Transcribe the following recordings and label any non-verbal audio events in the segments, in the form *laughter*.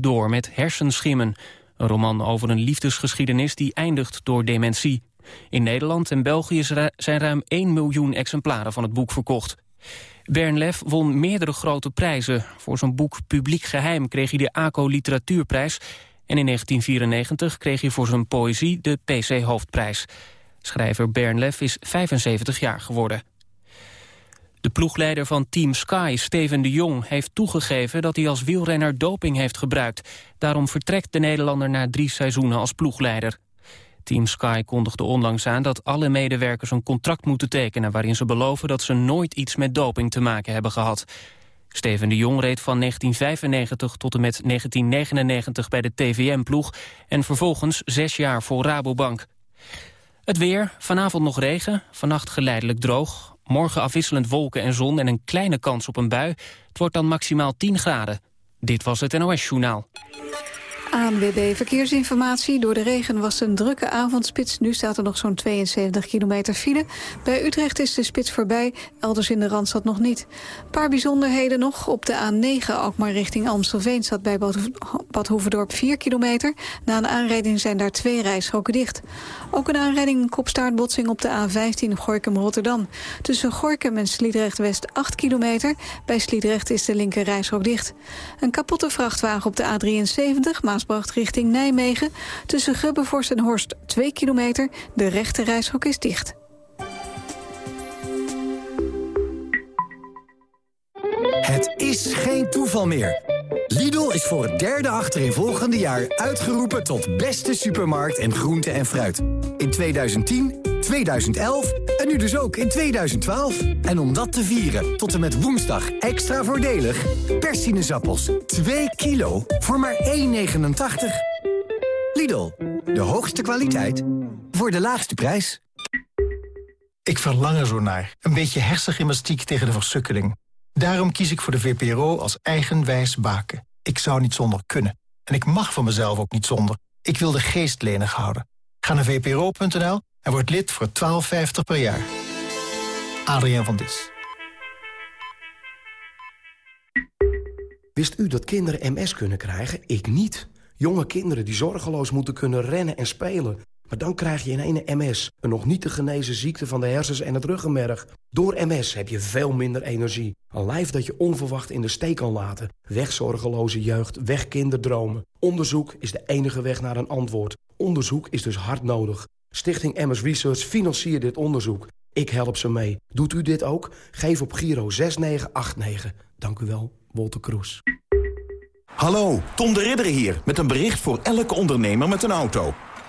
door met Hersenschimmen. Een roman over een liefdesgeschiedenis die eindigt door dementie. In Nederland en België zijn ruim 1 miljoen exemplaren van het boek verkocht. Bernlef won meerdere grote prijzen. Voor zijn boek Publiek Geheim kreeg hij de ACO Literatuurprijs... en in 1994 kreeg hij voor zijn poëzie de PC Hoofdprijs. Schrijver Bernlef is 75 jaar geworden. De ploegleider van Team Sky, Steven de Jong, heeft toegegeven dat hij als wielrenner doping heeft gebruikt. Daarom vertrekt de Nederlander na drie seizoenen als ploegleider. Team Sky kondigde onlangs aan dat alle medewerkers een contract moeten tekenen... waarin ze beloven dat ze nooit iets met doping te maken hebben gehad. Steven de Jong reed van 1995 tot en met 1999 bij de TVM-ploeg... en vervolgens zes jaar voor Rabobank. Het weer, vanavond nog regen, vannacht geleidelijk droog. Morgen afwisselend wolken en zon en een kleine kans op een bui. Het wordt dan maximaal 10 graden. Dit was het NOS Journaal. ANWB Verkeersinformatie. Door de regen was een drukke avondspits. Nu staat er nog zo'n 72 kilometer file. Bij Utrecht is de spits voorbij, elders in de Randstad nog niet. Een paar bijzonderheden nog. Op de A9 Alkmaar richting Amstelveen staat bij Bad Hoeverdorp 4 kilometer. Na een aanrijding zijn daar twee rijstroken dicht. Ook een aanrijding, een kopstaartbotsing op de A15 Gorkum-Rotterdam. Tussen Gorkum en Sliedrecht-West 8 kilometer. Bij Sliedrecht is de linker rijstrook dicht. Een kapotte vrachtwagen op de A73 Richting Nijmegen. Tussen Grubbevorst en Horst 2 kilometer. De rechte reishok is dicht. Het is geen toeval meer. Lidl is voor het derde achterin jaar uitgeroepen tot beste supermarkt en groente en fruit. In 2010, 2011 en nu dus ook in 2012. En om dat te vieren, tot en met woensdag extra voordelig... persinezappels 2 kilo voor maar 1,89. Lidl, de hoogste kwaliteit voor de laagste prijs. Ik verlang er zo naar. Een beetje hersengymnastiek tegen de versukkeling. Daarom kies ik voor de VPRO als eigenwijs baken. Ik zou niet zonder kunnen. En ik mag van mezelf ook niet zonder. Ik wil de geest lenig houden. Ga naar vpro.nl en word lid voor 12,50 per jaar. Adriaan van Dis. Wist u dat kinderen MS kunnen krijgen? Ik niet. Jonge kinderen die zorgeloos moeten kunnen rennen en spelen. Maar dan krijg je in een MS, een nog niet te genezen ziekte van de hersens en het ruggenmerg. Door MS heb je veel minder energie. Een lijf dat je onverwacht in de steek kan laten. Weg zorgeloze jeugd, weg kinderdromen. Onderzoek is de enige weg naar een antwoord. Onderzoek is dus hard nodig. Stichting MS Research financiert dit onderzoek. Ik help ze mee. Doet u dit ook? Geef op Giro 6989. Dank u wel, Wolter Kroes. Hallo, Tom de Ridder hier, met een bericht voor elke ondernemer met een auto.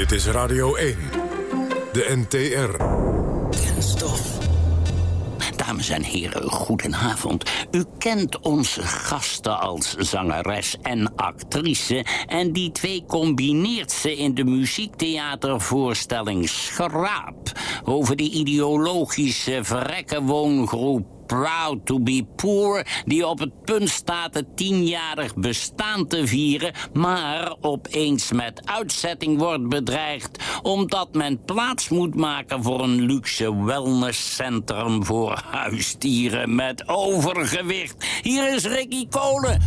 Dit is Radio 1, de NTR. Kenstof. Dames en heren, goedenavond. U kent onze gasten als zangeres en actrice... en die twee combineert ze in de muziektheatervoorstelling Schraap... over de ideologische verrekkenwoongroep Proud to be Poor... die op het punt staat het tienjarig bestaan te vieren... maar opeens met uitzetting wordt bedreigd... omdat men plaats moet maken voor een luxe wellnesscentrum... voor huisdieren met overgewicht. Hier is Ricky Kolen.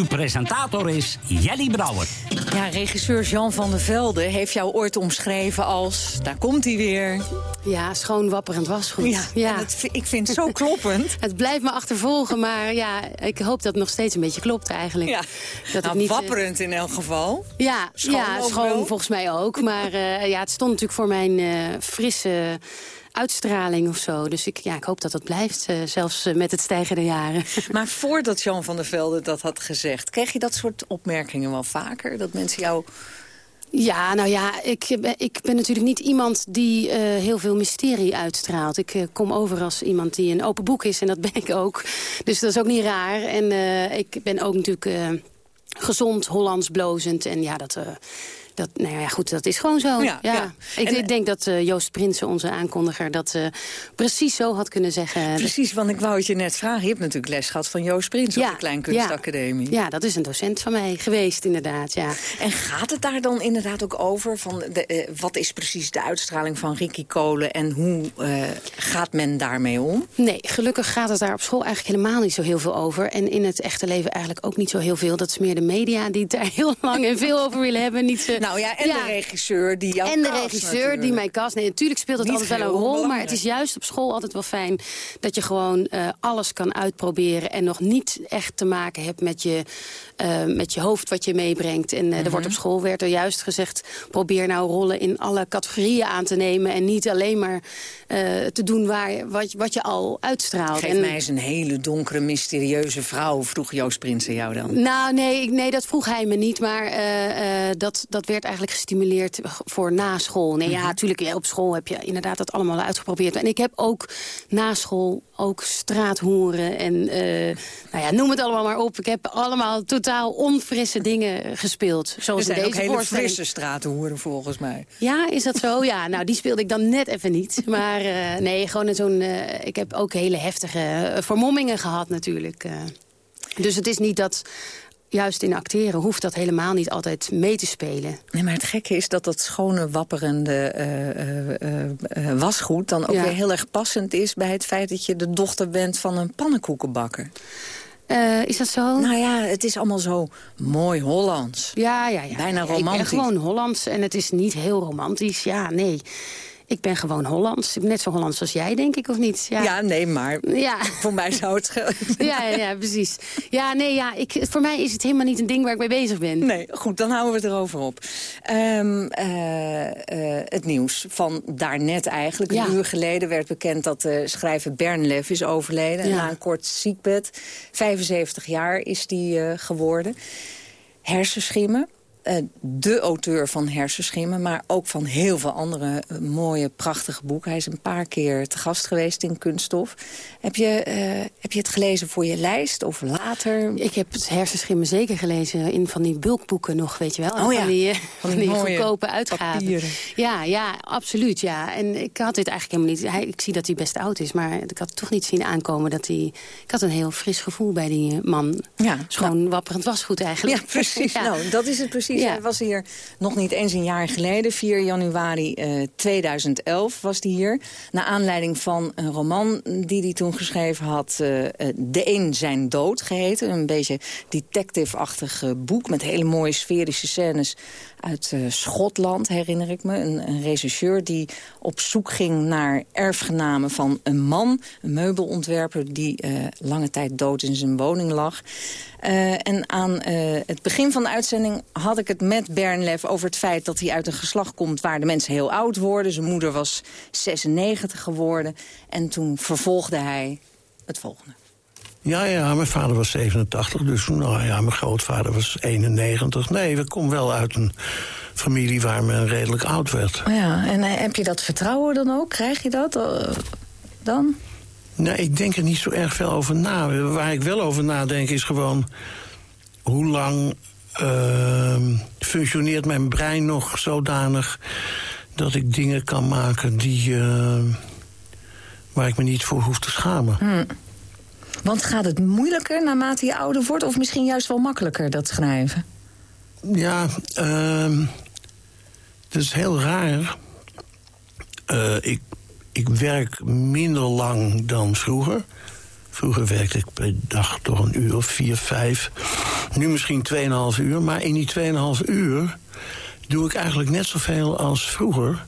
Uw presentator is Jelly Brouwer. Ja, regisseur Jean van der Velde heeft jou ooit omschreven als... daar komt hij weer. Ja, schoon wapperend wasgoed. Ja, ja. Het, ik vind het zo *laughs* kloppend. het blijft me achtervolgen, maar ja, ik hoop dat het nog steeds een beetje klopt eigenlijk. Ja, dat nou, niet, eh, wapperend in elk geval. Ja, schoon, ja, schoon volgens mij ook. Maar uh, ja, het stond natuurlijk voor mijn uh, frisse uitstraling of zo. Dus ik, ja, ik hoop dat dat blijft, uh, zelfs uh, met het stijgen der jaren. *laughs* Maar voordat Jan van der Velde dat had gezegd... kreeg je dat soort opmerkingen wel vaker? Dat mensen jou Ja, nou ja, ik, ik ben natuurlijk niet iemand die heel veel mysterie uitstraalt. Ik kom over als iemand die een open boek is en dat *laughs* ben ik ook. Dus dat is ook niet raar. En ik ben ook natuurlijk gezond, Hollands, blozend. En ja, dat dat, nou ja, goed, dat is gewoon zo. Ja, Ik, ik, denk dat uh, Joost Prinsen, onze aankondiger, dat uh, precies zo had kunnen zeggen. Precies, want ik wou het je net vragen. Je hebt natuurlijk les gehad van Joost Prinsen op de Kleinkunstacademie. Ja. ja, dat is een docent van mij geweest, inderdaad. Ja. En gaat het daar dan inderdaad ook over? Van de, uh, wat is precies de uitstraling van Ricky Kolen en hoe gaat men daarmee om? Nee, gelukkig gaat het daar op school eigenlijk helemaal niet zo heel veel over. En in het echte leven eigenlijk ook niet zo heel veel. Dat is meer de media die het daar *laughs* heel lang en veel over willen hebben. Niet, nou, nou ja, en de regisseur die jou En de regisseur die mij cast. Nee, natuurlijk speelt het altijd wel een rol. Maar het is juist op school altijd wel fijn... dat je gewoon uh, alles kan uitproberen... en nog niet echt te maken hebt met je, uh, met je hoofd wat je meebrengt. En uh, er wordt op mhm. school werd er juist gezegd... probeer nou rollen in alle categorieën aan te nemen... en niet alleen maar te doen waar, wat, wat je al uitstraalt. Geef en, mij eens een hele donkere, mysterieuze vrouw... vroeg Joost Prinsen jou dan. Nou, nee, nee dat vroeg hij me niet. Maar dat, dat werd eigenlijk gestimuleerd voor na school. Nee, ja, natuurlijk, mhm. op school heb je inderdaad dat allemaal uitgeprobeerd. En ik heb ook na school ook straathoeren en uh, nou ja, noem het allemaal maar op. Ik heb allemaal totaal onfrisse dingen gespeeld. Zoals er zijn deze ook hele frisse straathoeren volgens mij. Ja, is dat zo? *laughs* Ja, nou die speelde ik dan net even niet. Maar uh, nee, gewoon zo'n... Uh, ik heb ook hele heftige vermommingen gehad natuurlijk. Dus het is niet dat juist in acteren hoeft dat helemaal niet altijd mee te spelen. Nee, maar het gekke is dat dat schone, wapperende uh, uh, wasgoed... dan ook weer heel erg passend is bij het feit dat je de dochter bent van een pannenkoekenbakker. is dat zo? Nou ja, het is allemaal zo mooi Hollands. Ja, ja, ja. Bijna romantisch. Ik ben gewoon Hollands en het is niet heel romantisch. Ja, nee. Ik ben gewoon Hollands. Net zo Hollands als jij, denk ik, of niet? Ja, ja nee, maar ja. voor mij zou het schelen. *laughs* Ja, ja, ja, precies. Ja, nee, ja, ik, voor mij is het helemaal niet een ding waar ik mee bezig ben. Nee, goed, dan houden we het erover op. Um, uh, uh, het nieuws van daarnet eigenlijk. Een uur geleden werd bekend dat de schrijver Bernlef is overleden. Ja. Na een kort ziekbed. 75 jaar is die uh, geworden. Hersenschimmen de auteur van Hersenschimmen, maar ook van heel veel andere uh, mooie, prachtige boeken. Hij is een paar keer te gast geweest in Kunststof. Heb je, uh, heb je het gelezen voor je lijst of later? Ik heb het Hersenschimmen zeker gelezen in van die bulkboeken nog, weet je wel. Oh ja, van die, van die, goedkope uitgaven. Ja, ja, absoluut, ja. En ik had dit eigenlijk helemaal niet... Hij, ik zie dat hij best oud is, maar ik had toch niet zien aankomen dat hij... Ik had een heel fris gevoel bij die man. Ja, Schoon nou, wapperend wasgoed eigenlijk. Ja, precies. *laughs* ja. Nou, dat is het precies precies. Hij was hier nog niet eens een jaar geleden. 4 januari 2011 eh, was hij hier. Naar aanleiding van een roman die hij toen geschreven had. Uh, De Een Zijn Dood geheten. Een beetje detective-achtig boek met hele mooie sferische scènes uit uh, Schotland, herinner ik me. Een, een regisseur die op zoek ging naar erfgenamen van een man. Een meubelontwerper die uh, lange tijd dood in zijn woning lag. Uh, en aan het begin van de uitzending had ik het met Bernlef over het feit dat hij uit een geslacht komt waar de mensen heel oud worden. Zijn moeder was 96 geworden. En toen vervolgde hij het volgende. Ja, ja, mijn vader was 87, dus nou ja, mijn grootvader was 91. Nee, we komen wel uit een familie waar men redelijk oud werd. Oh ja, en eh, heb je dat vertrouwen dan ook? Krijg je dat uh, dan? Nee, ik denk er niet zo erg veel over na. Waar ik wel over nadenk is gewoon... hoe lang uh, functioneert mijn brein nog zodanig... dat ik dingen kan maken die, uh, waar ik me niet voor hoef te schamen. Hmm. Want gaat het moeilijker naarmate je ouder wordt... of misschien juist wel makkelijker, dat schrijven? Ja, uh, dat is heel raar. Uh, ik, ik werk minder lang dan vroeger. Vroeger werkte ik per dag toch een uur of vier, vijf. Nu misschien 2,5 uur. Maar in die 2,5 uur doe ik eigenlijk net zoveel als vroeger.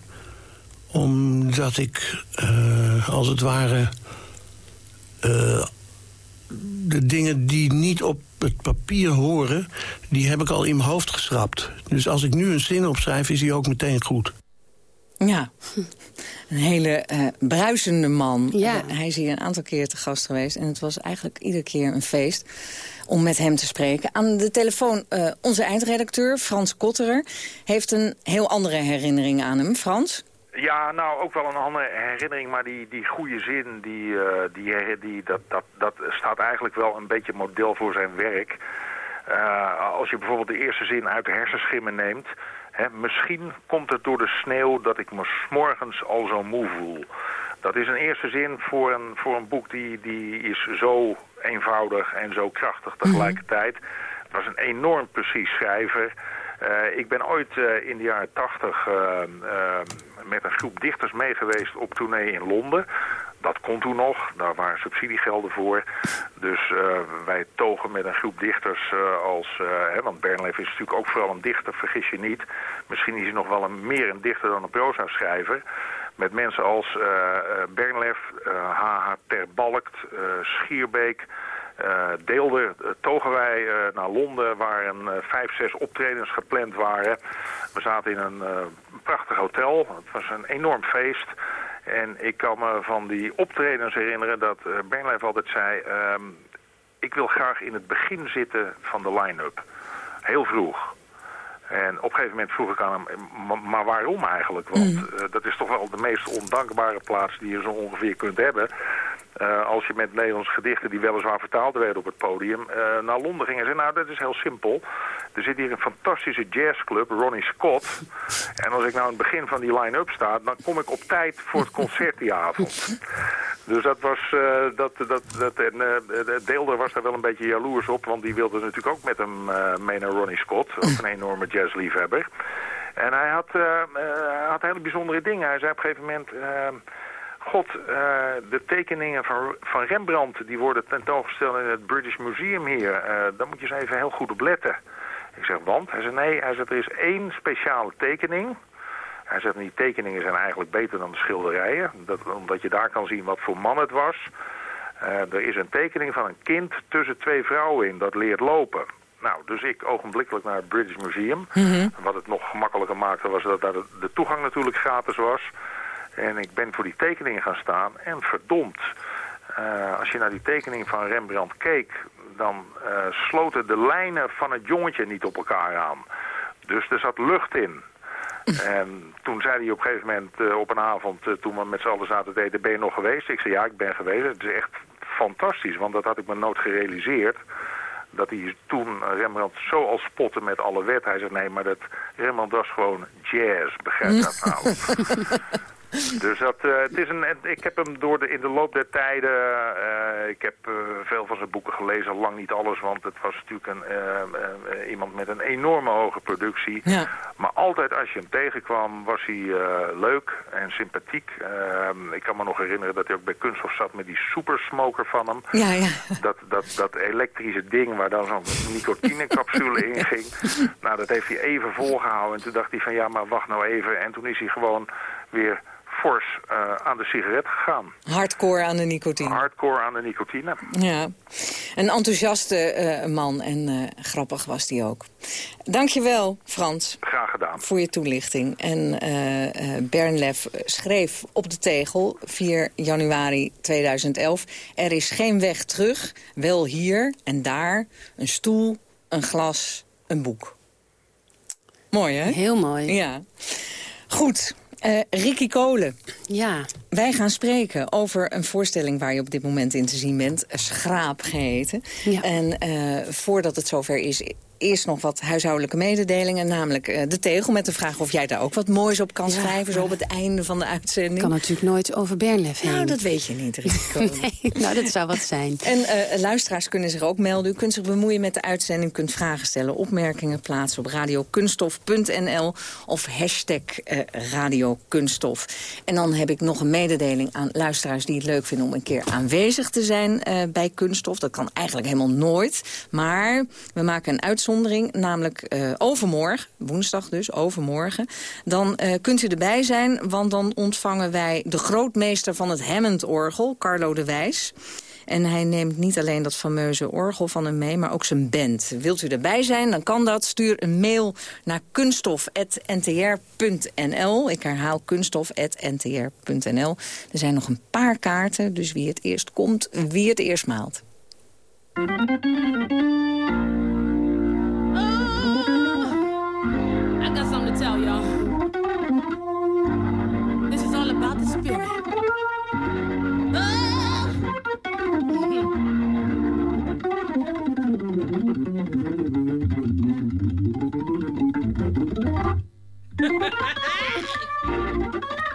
Omdat ik, uh, als het ware... Uh, de dingen die niet op het papier horen... die heb ik al in mijn hoofd geschrapt. Dus als ik nu een zin opschrijf, is die ook meteen goed. Ja, een hele uh, bruisende man. Ja. Uh, hij is hier een aantal keer te gast geweest. En het was eigenlijk iedere keer een feest om met hem te spreken. Aan de telefoon uh, onze eindredacteur, Frans Kotterer... heeft een heel andere herinnering aan hem. Frans? Ja, nou, ook wel een andere herinnering, maar die, die goede zin, die, uh, die, die, dat, dat, dat staat eigenlijk wel een beetje model voor zijn werk. Uh, als je bijvoorbeeld de eerste zin uit de hersenschimmen neemt... Hè, misschien komt het door de sneeuw dat ik me morgens al zo moe voel. Dat is een eerste zin voor een, voor een boek die, die is zo eenvoudig en zo krachtig tegelijkertijd. Het was een enorm precies schrijver... Uh, ik ben ooit uh, in de jaren tachtig uh, met een groep dichters meegeweest op tournee in Londen. Dat kon toen nog, daar waren subsidiegelden voor. Dus wij togen met een groep dichters als... Hè, want Bernleef is natuurlijk ook vooral een dichter, vergis je niet. Misschien is hij nog wel een, meer een dichter dan een proza-schrijver. Met mensen als Bernlef, H.H. Terbalkt, Schierbeek... Uh, deelde, uh, togen wij uh, naar Londen waar een vijf, zes optredens gepland waren. We zaten in een prachtig hotel. Het was een enorm feest. En ik kan me van die optredens herinneren dat uh, Bernlijf altijd zei... Um, ik wil graag in het begin zitten van de line-up. Heel vroeg. En op een gegeven moment vroeg ik aan hem, maar waarom eigenlijk? Want uh, dat is toch wel de meest ondankbare plaats die je zo ongeveer kunt hebben. Uh, als je met Nederlandse gedichten die weliswaar vertaald werden op het podium uh, naar Londen ging en zei, nou dat is heel simpel. Er zit hier een fantastische jazzclub, Ronnie Scott. En als ik nou in het begin van die line-up sta, dan kom ik op tijd voor het concert die avond. Dus dat was, uh, dat, dat, dat, en uh, Deelder was daar wel een beetje jaloers op, want die wilde natuurlijk ook met hem mee naar Ronnie Scott, ook een enorme jazzliefhebber. En hij had, had hele bijzondere dingen. Hij zei op een gegeven moment... God, uh, de tekeningen van, van Rembrandt die worden tentoongesteld in het British Museum hier. Uh, daar moet je eens even heel goed op letten. Ik zeg, want? Hij zei, nee, hij zegt, er is één speciale tekening. Hij zegt, die tekeningen zijn eigenlijk beter dan de schilderijen. Dat, omdat je daar kan zien wat voor man het was. Uh, er is een tekening van een kind tussen twee vrouwen in dat leert lopen. Nou, dus ik ogenblikkelijk naar het British Museum. Mm -hmm. Wat het nog gemakkelijker maakte was dat daar de, de toegang natuurlijk gratis was. En ik ben voor die tekeningen gaan staan. En verdomd, uh, als je naar die tekening van Rembrandt keek... dan uh, sloten de lijnen van het jongetje niet op elkaar aan. Dus er zat lucht in. *laughs* En toen zei hij op een gegeven moment uh, op een avond... toen we met z'n allen zaten te eten, ben je nog geweest? Ik zei, ja, ik ben geweest. Het is echt fantastisch, want dat had ik me nooit gerealiseerd dat hij toen Rembrandt zo al spotte met alle wet. Hij zei, nee, maar dat Rembrandt was gewoon jazz, begrijp dat nou? *laughs* Dus dat, uh, het is een, ik heb hem door de, in de loop der tijden, uh, ik heb uh, veel van zijn boeken gelezen, lang niet alles, want het was natuurlijk een, iemand met een enorme hoge productie. Ja. Maar altijd als je hem tegenkwam, was hij leuk en sympathiek. ik kan me nog herinneren dat hij ook bij Kunsthof zat met die supersmoker van hem. Ja, ja. Dat, dat, dat elektrische ding waar dan zo'n nicotinecapsule *laughs* in ging. Nou, dat heeft hij even volgehouden. En toen dacht hij van, ja, maar wacht nou even. En toen is hij gewoon weer fors uh, aan de sigaret gegaan. Hardcore aan de nicotine. Hardcore aan de nicotine. Ja, een enthousiaste uh, man en uh, grappig was die ook. Dankjewel, Frans. Graag gedaan. Voor je toelichting. En Bernlef schreef op de tegel 4 januari 2011... Er is geen weg terug, wel hier en daar, een stoel, een glas, een boek. Mooi, hè? Heel mooi. Ja. Goed, uh, Ricky Kolen. Ja. Wij gaan spreken over een voorstelling waar je op dit moment in te zien bent. Schraap geheten. Ja. En uh, voordat het zover is, eerst nog wat huishoudelijke mededelingen. Namelijk uh, de tegel met de vraag of jij daar ook wat moois op kan schrijven. Zo op het einde van de uitzending. kan natuurlijk nooit over Bernlef heen. Nou, dat weet je niet, Rico. *laughs* nee, nou, dat zou wat zijn. En uh, luisteraars kunnen zich ook melden. U kunt zich bemoeien met de uitzending. U kunt vragen stellen, opmerkingen plaatsen op radiokunstof.nl of hashtag uh, radiokunststof. En dan heb ik nog een mededeling aan luisteraars die het leuk vinden om een keer aanwezig te zijn bij Kunststof. Dat kan eigenlijk helemaal nooit. Maar we maken een uitzondering, namelijk uh, overmorgen, woensdag dus, overmorgen. Dan uh, kunt u erbij zijn, want dan ontvangen wij de grootmeester van het Hammond-orgel, Carlo de Wijs. En hij neemt niet alleen dat fameuze orgel van hem mee, maar ook zijn band. Wilt u erbij zijn, dan kan dat. Stuur een mail naar kunststof.ntr.nl. Ik herhaal kunststof.ntr.nl. Er zijn nog een paar kaarten, dus wie het eerst komt, wie het eerst maalt. cell, y'all. This is all about the spirit. *laughs*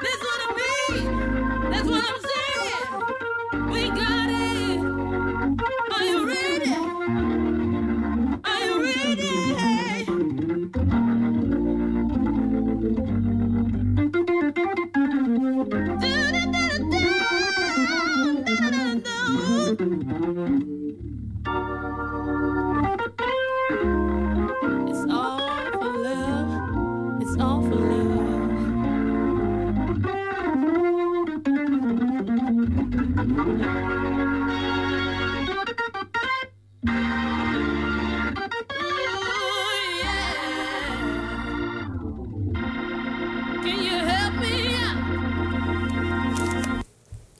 this is what I mean. That's what I'm saying.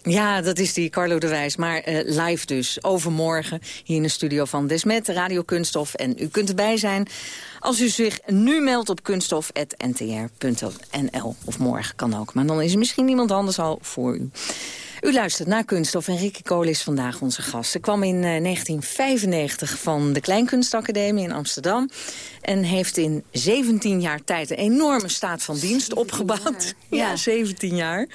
Ja, dat is die Carlo de Wijs. Maar uh, live dus, overmorgen, hier in de studio van Desmet, Radio Kunststof. En u kunt erbij zijn als u zich nu meldt op kunststof.ntr.nl. Of morgen kan ook, maar dan is er misschien iemand anders al voor u. U luistert naar Kunststof en Ricky Kool is vandaag onze gast. Ze kwam in uh, 1995 van de Kleinkunstacademie in Amsterdam... en heeft in 17 jaar tijd een enorme staat van dienst opgebouwd. *laughs* Ja, 17 jaar.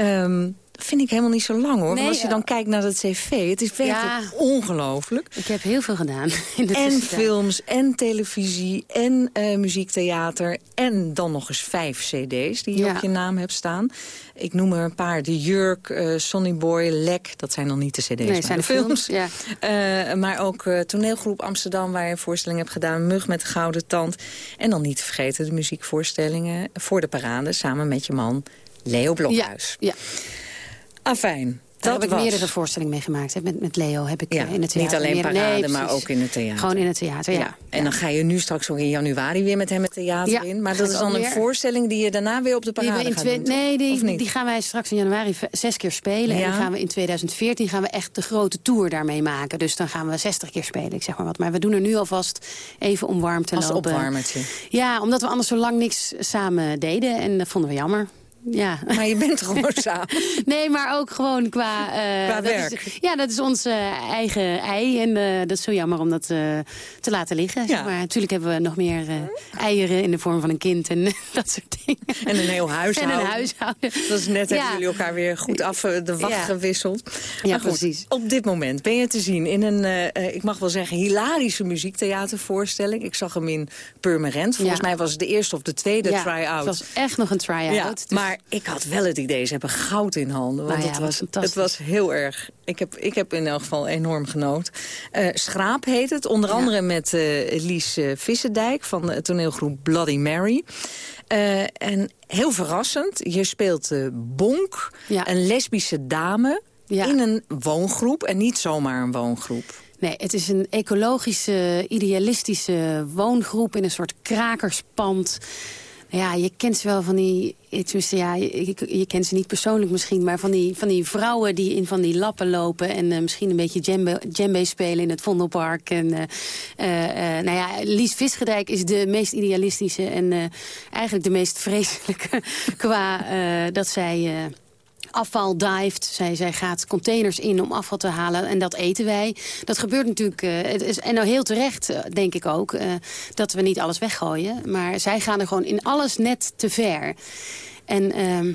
Um, vind ik helemaal niet zo lang, hoor. Nee, als je dan kijkt naar het cv, het is werkelijk ja, ongelooflijk. Ik heb heel veel gedaan. *laughs* In de en films, en televisie, en uh, muziektheater... en dan nog eens vijf cd's die je ja. op je naam hebt staan. Ik noem er een paar. De Jurk, uh, Sonny Boy, Lek. Dat zijn dan niet de cd's, nee, maar zijn de films. films ja. uh, maar ook toneelgroep Amsterdam, waar je een voorstelling hebt gedaan. Mug met de Gouden Tand. En dan niet te vergeten de muziekvoorstellingen voor de parade... samen met je man Leo Blokhuis. ja. Afijn. Daar heb ik meerdere voorstellingen meegemaakt. Met, met Leo heb ik ja, in het theater. Niet alleen parade, nee, maar ook in het theater. Gewoon in het theater, ja. ja. En dan ga je nu straks ook in januari weer met hem het theater in. Maar dat is dan een voorstelling die je daarna weer op de parade gaat doen, Nee, die, die gaan wij straks in januari zes keer spelen. En dan gaan we in 2014 gaan we echt de grote tour daarmee maken. Dus dan gaan we 60 keer spelen, ik zeg maar wat. Maar we doen er nu alvast even om warm te Als lopen. Als opwarmertje. Ja, omdat we anders zo lang niks samen deden. En dat vonden we jammer. Ja. Maar je bent gewoon samen. *laughs* nee, maar ook gewoon qua... Uh, qua dat werk. Is, ja, dat is ons uh, eigen ei. En uh, dat is zo jammer om dat te laten liggen. Ja. Maar natuurlijk hebben we nog meer eieren in de vorm van een kind en *laughs* dat soort dingen. En een heel huishouden. En een huishouden. Dat is net, ja. hebben jullie elkaar weer goed af de wacht ja. gewisseld. Ja, goed, precies. Op dit moment ben je te zien in een, ik mag wel zeggen, hilarische muziektheatervoorstelling. Ik zag hem in Purmerend. Volgens mij was het de eerste of de tweede try-out. het was echt nog een try-out. Dus... Maar ik had wel het idee, ze hebben goud in handen. Want nou ja, het, was, het was heel erg... Ik heb, ik heb in elk geval enorm genoten. Uh, Schraap heet het, onder andere met uh, Lies uh, Vissendijk... van de toneelgroep Bloody Mary. En heel verrassend, je speelt Bonk, ja. een lesbische dame... in een woongroep en niet zomaar een woongroep. Nee, het is een ecologische, idealistische woongroep... in een soort krakerspand... Ja, je kent ze wel van die... Ja, je, kent ze niet persoonlijk misschien... maar van die, van die vrouwen die in van die lappen lopen... en uh, misschien een beetje djembe, djembe spelen in het Vondelpark. En, uh, uh, nou ja, Lies Visgedijk is de meest idealistische... en eigenlijk de meest vreselijke *laughs* qua dat zij afval dived. Zij, zij gaat containers in om afval te halen en dat eten wij. Dat gebeurt natuurlijk, uh, het is, en nou heel terecht, uh, denk ik ook, uh, dat we niet alles weggooien. Maar zij gaan er gewoon in alles net te ver. En... Uh,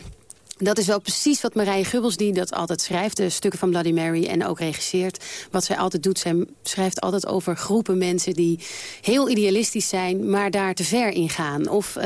dat is wel precies wat Marije Gubbels, die dat altijd schrijft... de stukken van Bloody Mary en ook regisseert. Wat zij altijd doet, zij schrijft altijd over groepen mensen... die heel idealistisch zijn, maar daar te ver in gaan. Of...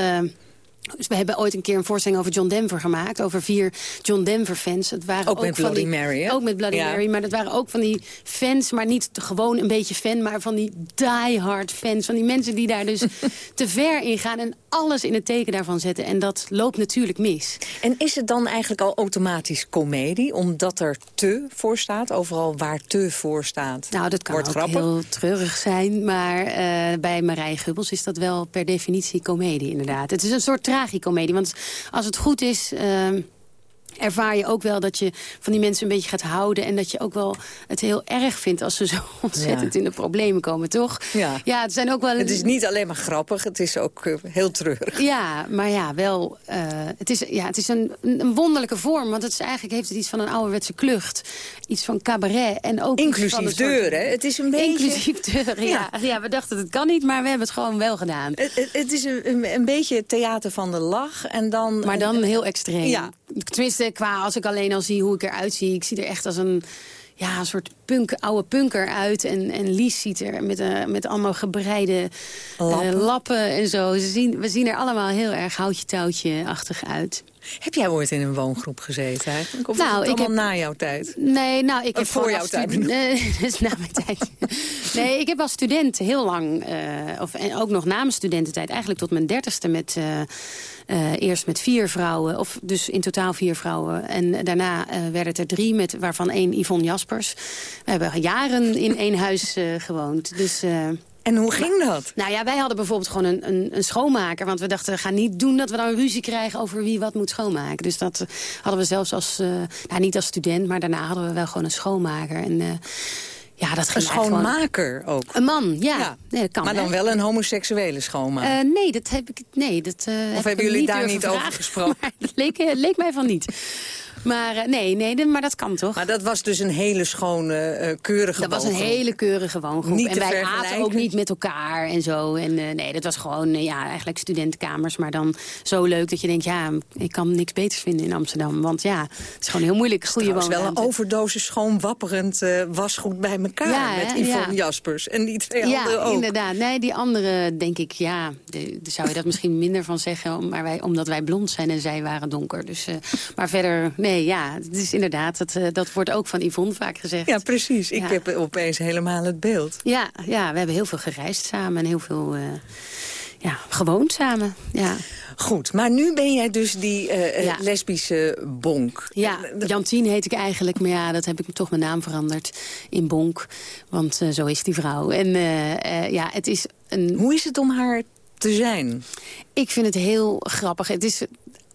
Dus we hebben ooit een keer een voorstelling over John Denver gemaakt. Over vier John Denver fans. Het waren ook, ook met van Bloody die, Mary, hè? Ook met Bloody Mary. Maar dat waren ook van die fans. Maar niet gewoon een beetje fan. Maar van die die-hard fans. Van die mensen die daar dus *laughs* te ver in gaan. En alles in het teken daarvan zetten. En dat loopt natuurlijk mis. En is het dan eigenlijk al automatisch komedie? Omdat er te voor staat? Overal waar te voor staat. Nou, dat kan Wordt ook grappig. heel treurig zijn. Maar eh, bij Marije Gubbels is dat wel per definitie komedie inderdaad. Het is een soort tragicomedie. Want als het goed is... ehm, ervaar je ook wel dat je van die mensen een beetje gaat houden... en dat je ook wel het heel erg vindt als ze zo *laughs* ontzettend in de problemen komen, toch? Ja. ja het zijn ook wel... Het is niet alleen maar grappig, het is ook eh, heel treurig. Ja, maar ja, wel. eh, het is, ja, het is een, een wonderlijke vorm. Want het is eigenlijk heeft het iets van een ouderwetse klucht. Iets van cabaret. En ook Inclusief soort- deuren. Het is een beetje... Inclusief deuren, ja. ja. we dachten het kan niet, maar we hebben het gewoon wel gedaan. Het, het- het is een, een, beetje theater van de lach. En dan, Maar dan heel extreem. Ja. Tenminste, qua als ik alleen al zie hoe ik eruit zie. Ik zie er echt als een, ja, een soort punk, oude punker uit. En, en Lies ziet er met, eh, met allemaal gebreide eh, Lappen. lappen en zo. Ze zien, we zien er allemaal heel erg houtje-touwtje-achtig uit. Heb jij ooit in een woongroep gezeten eigenlijk? Of Nou, allemaal heb- na jouw tijd? Nee, nou, ik Of heb voor jouw tijd Nee, *laughs* dat is na mijn tijd. Nee, ik heb als student heel lang, eh, of, en ook nog na mijn studententijd... eigenlijk tot mijn dertigste met... eh, eh, eerst met vier vrouwen, of dus in totaal vier vrouwen. En daarna werden het er drie, met, waarvan één Yvonne Jaspers. We hebben jaren in één huis gewoond. Dus, En hoe ging dat? nou ja, wij hadden bijvoorbeeld gewoon een, een, een schoonmaker. Want we dachten, we gaan niet doen dat we dan ruzie krijgen over wie wat moet schoonmaken. Dus dat eh, hadden we zelfs als, eh, nou niet als student, maar daarna hadden we wel gewoon een schoonmaker. En eh, ja, dat Een gewoon- schoonmaker ook? Een man, ja. Ja. Nee, dat kan, maar dan hè. wel een homoseksuele schoonmaker? Nee, dat heb ik. Nee, dat. ik hebben jullie daar niet over gesproken? *laughs* maar dat leek, leek mij van niet. Maar eh, nee, nee, maar dat kan toch? Maar dat was dus een hele schone, eh, keurige Dat was een hele keurige woongroep. Niet en wij aten ook niet met elkaar en zo. En eh, nee, dat was gewoon ja, eigenlijk studentenkamers. Maar dan zo leuk dat je denkt, ja, ik kan niks beters vinden in Amsterdam. Want ja, het is gewoon heel moeilijk. Goede Trouwens wel een woonruimte. overdosis schoon wapperend wasgoed bij elkaar. Ja, met hè? Yvonne Ja. Jaspers. En die twee Ja, anderen ook. inderdaad. Nee, die andere denk ik, ja, de- daar zou je dat misschien minder van zeggen. Maar wij, omdat wij blond zijn en zij waren donker. Dus, maar verder, nee, ja, het is inderdaad, dat, eh, dat wordt ook van Yvonne vaak gezegd. Ja, precies. Ik Ja. heb opeens helemaal het beeld. Ja, ja, we hebben heel veel gereisd samen en heel veel eh, ja, gewoond samen. Ja. Goed, maar nu ben jij dus die eh, Ja. lesbische bonk. Ja, Jantien heet ik eigenlijk, maar ja, dat heb ik toch mijn naam veranderd in Bonk. Want zo is die vrouw. En ja, het is een... Hoe is het om haar te zijn? Ik vind het heel grappig. Het is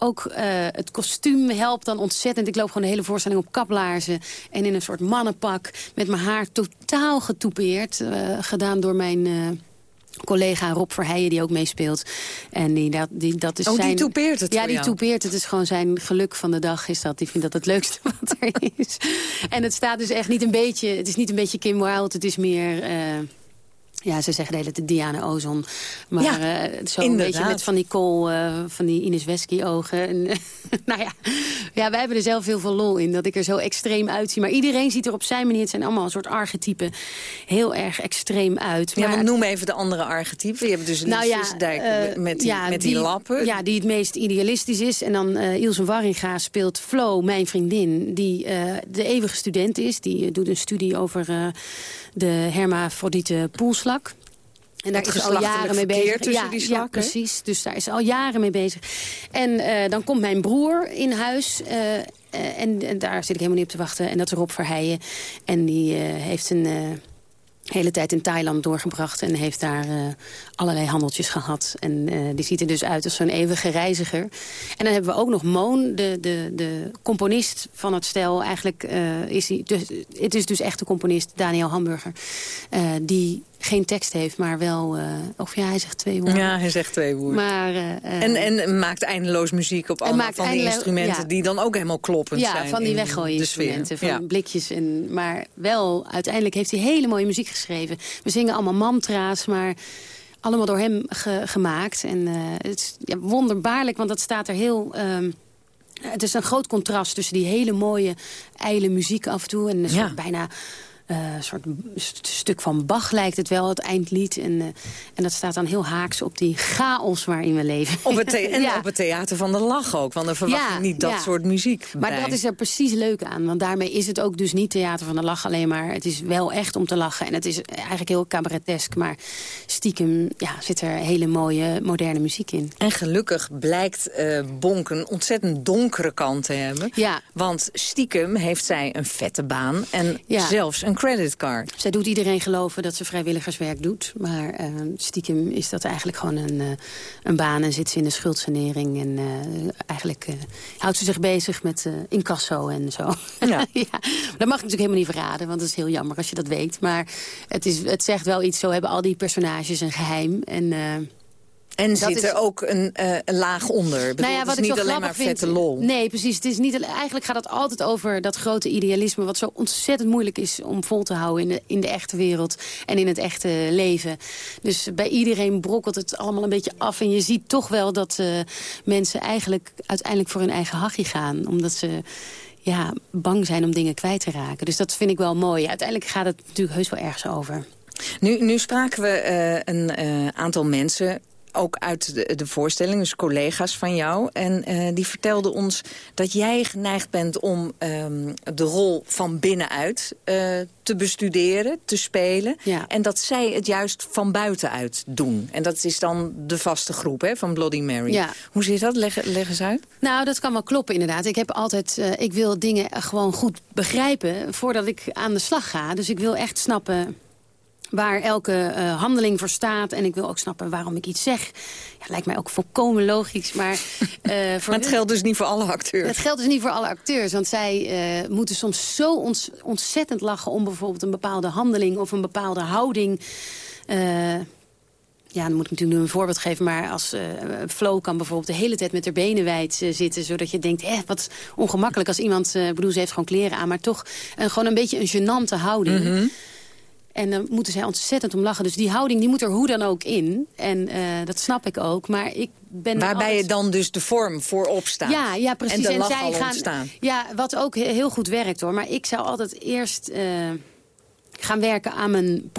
ook eh, het kostuum helpt dan ontzettend. Ik loop gewoon de hele voorstelling op kaplaarzen en in een soort mannenpak met mijn haar totaal getoupeerd, eh, gedaan door mijn. eh, Collega Rob Verheijen, die ook meespeelt. En die, dat, die, dat is Oh, die zijn, toupeert het Ja, die jou? toupeert. Het is gewoon zijn geluk van de dag. Is dat. Die vindt dat het leukste *laughs* wat er is. En het staat dus echt niet een beetje... Het is niet een beetje Kim Wilde. Het is meer... ja, ze zeggen de hele tijd Diana Ozon. Maar Ja, eh, zo een beetje met van die kool, eh, van die Ines Wesky ogen. En, *laughs* nou ja. ja, wij hebben er zelf heel veel lol in. Dat ik er zo extreem uitzie. Maar iedereen ziet er op zijn manier. Het zijn allemaal een soort archetypen. Heel erg extreem uit. Ja, Maar want noem even de andere archetypen. Je hebt dus nou Lies ja, Visserdijk eh, met, die, ja, met die, lappen. Ja, die het meest idealistisch is. En dan Ilse Warringa speelt Flo, mijn vriendin... die de eeuwige student is. Die doet een studie over de hermafrodite poelslak. En daar Het is al jaren mee bezig. tussen ja, die ja, precies. Dus daar is al jaren mee bezig. En eh, dan komt mijn broer in huis. eh, eh, en, en daar zit ik helemaal niet op te wachten. En dat is Rob Verheijen. En die heeft een... hele tijd in Thailand doorgebracht en heeft daar eh, allerlei handeltjes gehad. En eh, die ziet er dus uit als zo'n eeuwige reiziger. En dan hebben we ook nog Moon, de, de, de componist van het stel. Eigenlijk eh, is hij, dus, het is dus echt de componist, Daniel Hamburger, die geen tekst heeft, maar wel, eh, of ja, hij zegt twee woorden. Ja, hij zegt twee woorden. Maar, eh, eh, en, en maakt eindeloos muziek op allemaal van die instrumenten... ja. die dan ook helemaal kloppend ja, zijn van die in weggooien de sfeer. instrumenten, van Ja. blikjes. En, maar wel, uiteindelijk heeft hij hele mooie muziek geschreven. We zingen allemaal mantra's, maar allemaal door hem ge- gemaakt. En het is ja, wonderbaarlijk, want dat staat er heel... ehm, het is een groot contrast tussen die hele mooie, ijle muziek af en toe... en een Ja. soort bijna uh, soort stuk van Bach lijkt het wel, het eindlied. En, uh, en dat staat dan heel haaks op die chaos waarin we leven. Op het *laughs* en ja. op het theater van de lach ook, want dan verwacht ja, je niet dat soort muziek. Maar dat is er precies leuk aan, want daarmee is het ook dus niet theater van de lach alleen maar. Het is wel echt om te lachen en het is eigenlijk heel cabaretesk, maar stiekem ja, zit er hele mooie moderne muziek in. En gelukkig blijkt uh, Bonk een ontzettend donkere kant te hebben. Ja. Want stiekem heeft zij een vette baan en zelfs een creditcard. Zij doet iedereen geloven dat ze vrijwilligerswerk doet. Maar uh, stiekem is dat eigenlijk gewoon een, uh, een baan en zit ze in de schuldsanering. En uh, eigenlijk houdt ze zich bezig met incasso en zo. Ja. *laughs* ja. Dat mag ik natuurlijk helemaal niet verraden, want het is heel jammer als je dat weet. Maar het, is, het zegt wel iets, zo hebben al die personages een geheim. En en zit er ook een, uh, een, laag onder? Bedoel, nou ja, wat het is niet alleen maar vette lol. Nee, precies. Het is niet, eigenlijk gaat het altijd over dat grote idealisme... wat zo ontzettend moeilijk is om vol te houden in de, in de echte wereld... en in het echte leven. Dus bij iedereen brokkelt het allemaal een beetje af. En je ziet toch wel dat uh, mensen eigenlijk uiteindelijk voor hun eigen hachje gaan. Omdat ze ja, bang zijn om dingen kwijt te raken. Dus dat vind ik wel mooi. Uiteindelijk gaat het natuurlijk heus wel ergens over. Nu, nu spraken we uh, een aantal mensen ook uit de, de voorstelling, dus collega's van jou. En uh, die vertelden ons dat jij geneigd bent om um, de rol van binnenuit uh, te bestuderen, te spelen. Ja. En dat zij het juist van buitenuit doen. En dat is dan de vaste groep hè, van Bloody Mary. Ja. Hoe zit dat? Leg, leg eens uit. Nou, dat kan wel kloppen inderdaad. Ik heb altijd, uh, ik wil dingen gewoon goed begrijpen voordat ik aan de slag ga. Dus ik wil echt snappen waar elke uh, handeling voor staat. En ik wil ook snappen waarom ik iets zeg. Ja, lijkt mij ook volkomen logisch. Maar, uh, *laughs* voor maar het geldt dus niet voor alle acteurs. Het geldt dus niet voor alle acteurs. Want zij uh, moeten soms zo ont ontzettend lachen... om bijvoorbeeld een bepaalde handeling of een bepaalde houding... ja, dan moet ik natuurlijk nu een voorbeeld geven. Maar als uh, Flo kan bijvoorbeeld de hele tijd met haar benen wijd uh, zitten. Zodat je denkt, eh, wat ongemakkelijk als iemand... Uh, bedoel, ze heeft gewoon kleren aan. Maar toch gewoon een beetje een gênante houding. Mm -hmm. En dan moeten zij ontzettend om lachen. Dus die houding die moet er hoe dan ook in. En uh, dat snap ik ook. Maar ik ben Waarbij altijd... je dan dus de vorm voorop staat. Ja, ja precies. En de lach zij al gaan, ontstaan. Ja, wat ook heel goed werkt hoor. Maar ik zou altijd eerst... Uh, gaan werken aan, mijn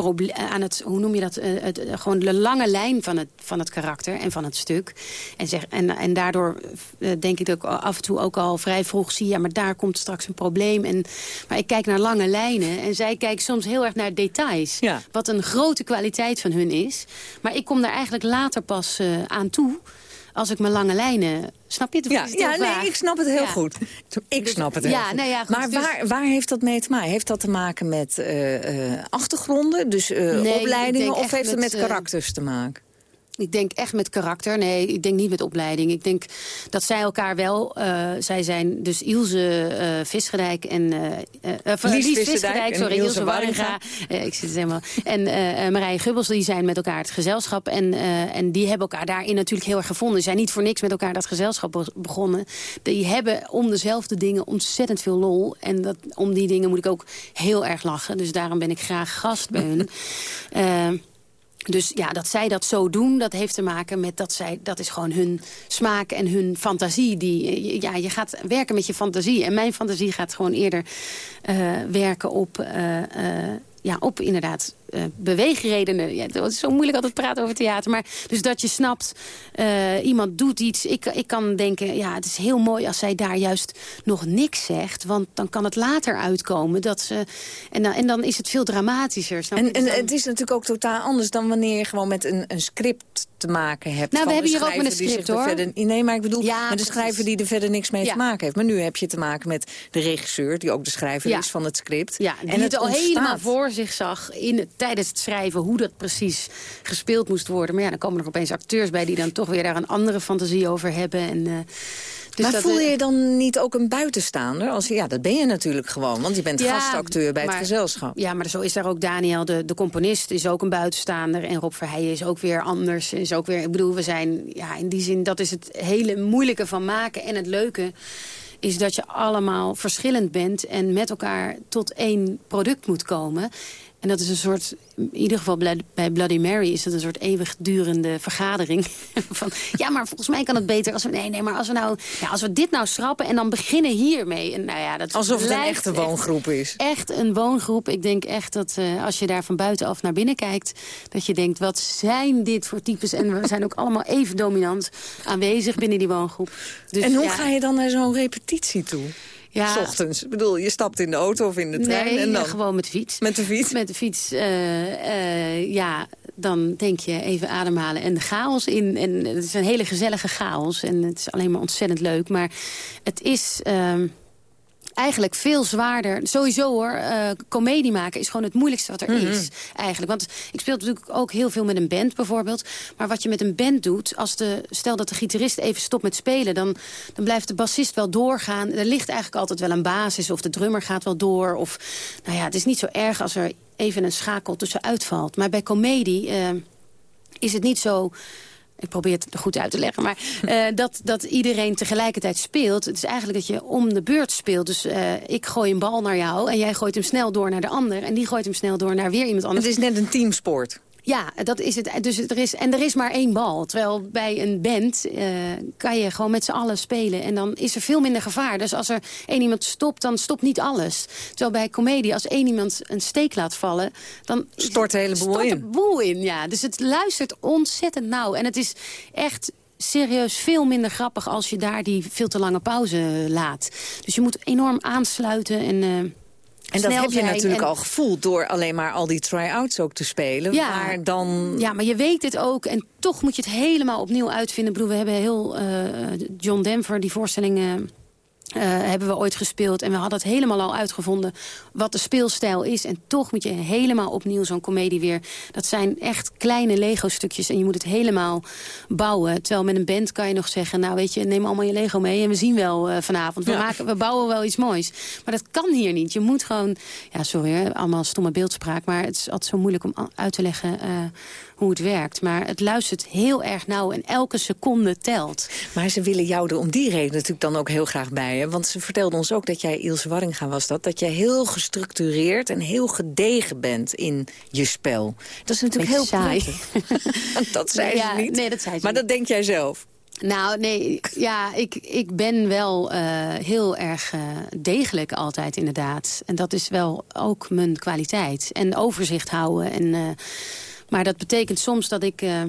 aan het, hoe noem je dat, uh, het, uh, gewoon de lange lijn van het, van het karakter en van het stuk. En, zeg, en, en daardoor uh, denk ik dat ik af en toe ook al vrij vroeg zie, ja, maar daar komt straks een probleem. En, maar ik kijk naar lange lijnen en zij kijkt soms heel erg naar details. Ja. Wat een grote kwaliteit van hun is. Maar ik kom daar eigenlijk later pas aan toe als ik mijn lange lijnen... Snap je het? Ja, ja nee, ik snap het heel ja. goed. Ik dus, snap het heel ja, goed. Nou ja, goed. Maar dus, waar, waar heeft dat mee te maken? Heeft dat te maken met uh, uh, achtergronden, dus uh, nee, opleidingen... of heeft het met karakters te maken? Ik denk echt met karakter. Nee, ik denk niet met opleiding. Ik denk dat zij elkaar wel... Uh, zij zijn dus Ilse uh, Visgedijk en... Uh, Lies, Lies Visgedijk, sorry, Ilse Warringa. ik zit het helemaal... En Marije Gubbels, die zijn met elkaar het gezelschap. En, en die hebben elkaar daarin natuurlijk heel erg gevonden. Ze zijn niet voor niks met elkaar dat gezelschap begonnen. Die hebben om dezelfde dingen ontzettend veel lol. En dat, om die dingen moet ik ook heel erg lachen. Dus daarom ben ik graag gast bij hun. *laughs* Dus ja, dat zij dat zo doen, dat heeft te maken met dat zij... dat is gewoon hun smaak en hun fantasie. Die, ja, je gaat werken met je fantasie. En mijn fantasie gaat gewoon eerder uh, werken op... Uh, ja, op inderdaad uh, beweegredenen. Ja, het is zo moeilijk altijd praten over theater. Maar dus dat je snapt, uh, iemand doet iets. Ik, ik kan denken, ja, het is heel mooi als zij daar juist nog niks zegt. Want dan kan het later uitkomen. Dat ze, en, dan, en dan is het veel dramatischer. En, en het is natuurlijk ook totaal anders dan wanneer je gewoon met een, een script te maken hebt. Nou, we hebben hier ook met een script, hoor. Verder, nee, maar ik bedoel ja, met de schrijver die er verder niks mee ja. te maken heeft. Maar nu heb je te maken met de regisseur, die ook de schrijver ja. is van het script. Ja, die en het, het al ontstaat. helemaal voor zich zag in tijdens het schrijven hoe dat precies gespeeld moest worden. Maar ja, dan komen er opeens acteurs bij die dan toch weer daar een andere fantasie over hebben. En, uh, dus maar voel je je dan niet ook een buitenstaander? Als, ja, dat ben je natuurlijk gewoon, want je bent ja, gastacteur bij maar, het gezelschap. Ja, maar zo is daar ook Daniel, de, de componist, is ook een buitenstaander. En Rob Verheijen is ook weer anders. Is ook weer, ik bedoel, we zijn, ja, in die zin, dat is het hele moeilijke van maken. En het leuke is dat je allemaal verschillend bent... en met elkaar tot één product moet komen. En dat is een soort, in ieder geval bij Bloody Mary... is dat een soort eeuwigdurende vergadering. *laughs* van, ja, maar volgens mij kan het beter als we... Nee, nee, maar als we, nou, ja, als we dit nou schrappen en dan beginnen hiermee. En, nou ja, dat Alsof het een echte woongroep is. Echt een woongroep. Ik denk echt dat uh, als je daar van buitenaf naar binnen kijkt... dat je denkt, wat zijn dit voor types? En we zijn ook allemaal even dominant aanwezig binnen die woongroep. Dus, en hoe ja, ga je dan naar zo'n repetitie toe? Ja. S ochtends. Ik bedoel, je stapt in de auto of in de trein. Nee, en dan... gewoon met de fiets. Met de fiets? Met de fiets, uh, uh, ja, dan denk je even ademhalen en de chaos in. En het is een hele gezellige chaos. En het is alleen maar ontzettend leuk. Maar het is... Uh, eigenlijk veel zwaarder. Sowieso hoor, uh, comedie maken is gewoon het moeilijkste wat er mm -hmm. is. Eigenlijk. Want ik speel natuurlijk ook heel veel met een band bijvoorbeeld. Maar wat je met een band doet, als de, stel dat de gitarist even stopt met spelen... Dan, dan blijft de bassist wel doorgaan. Er ligt eigenlijk altijd wel een basis of de drummer gaat wel door. Of, nou ja, het is niet zo erg als er even een schakel tussen uitvalt. Maar bij comedie uh, is het niet zo ik probeer het goed uit te leggen, maar uh, *laughs* dat, dat iedereen tegelijkertijd speelt. Het is eigenlijk dat je om de beurt speelt. Dus uh, ik gooi een bal naar jou en jij gooit hem snel door naar de ander. En die gooit hem snel door naar weer iemand anders. Het is net een teamsport. Ja, dat is het. Dus er is, en er is maar één bal. Terwijl bij een band uh, kan je gewoon met z'n allen spelen. En dan is er veel minder gevaar. Dus als er één iemand stopt, dan stopt niet alles. Terwijl bij comedie, als één iemand een steek laat vallen... dan stort de hele boel stort in. boel in, ja. Dus het luistert ontzettend nauw. En het is echt serieus veel minder grappig als je daar die veel te lange pauze laat. Dus je moet enorm aansluiten en... Uh, en dat heb je natuurlijk al gevoeld door alleen maar al die try-outs ook te spelen. Ja, maar dan... ja, maar je weet het ook en toch moet je het helemaal opnieuw uitvinden. Ik bedoel, we hebben heel uh, John Denver, die voorstelling... Uh, hebben we ooit gespeeld. En we hadden het helemaal al uitgevonden wat de speelstijl is. En toch moet je helemaal opnieuw zo'n komedie weer... Dat zijn echt kleine Lego-stukjes en je moet het helemaal bouwen. Terwijl met een band kan je nog zeggen... nou weet je, neem allemaal je Lego mee en we zien wel uh, vanavond. We, ja. maken, we bouwen wel iets moois. Maar dat kan hier niet. Je moet gewoon... Ja, sorry, hè, allemaal stomme beeldspraak. Maar het is altijd zo moeilijk om uit te leggen... Uh, hoe het werkt. Maar het luistert heel erg nauw en elke seconde telt. Maar ze willen jou er om die reden natuurlijk dan ook heel graag bij. Hè? Want ze vertelde ons ook dat jij, Ilse Warringa was dat... dat jij heel gestructureerd en heel gedegen bent in je spel. Dat is natuurlijk heel saai. *laughs* dat zei ja, ze niet. Nee, dat zei ze maar niet. dat denk jij zelf? Nou, nee, ja, ik, ik ben wel uh, heel erg uh, degelijk altijd inderdaad. En dat is wel ook mijn kwaliteit. En overzicht houden en... Uh, maar dat betekent soms dat ik uh,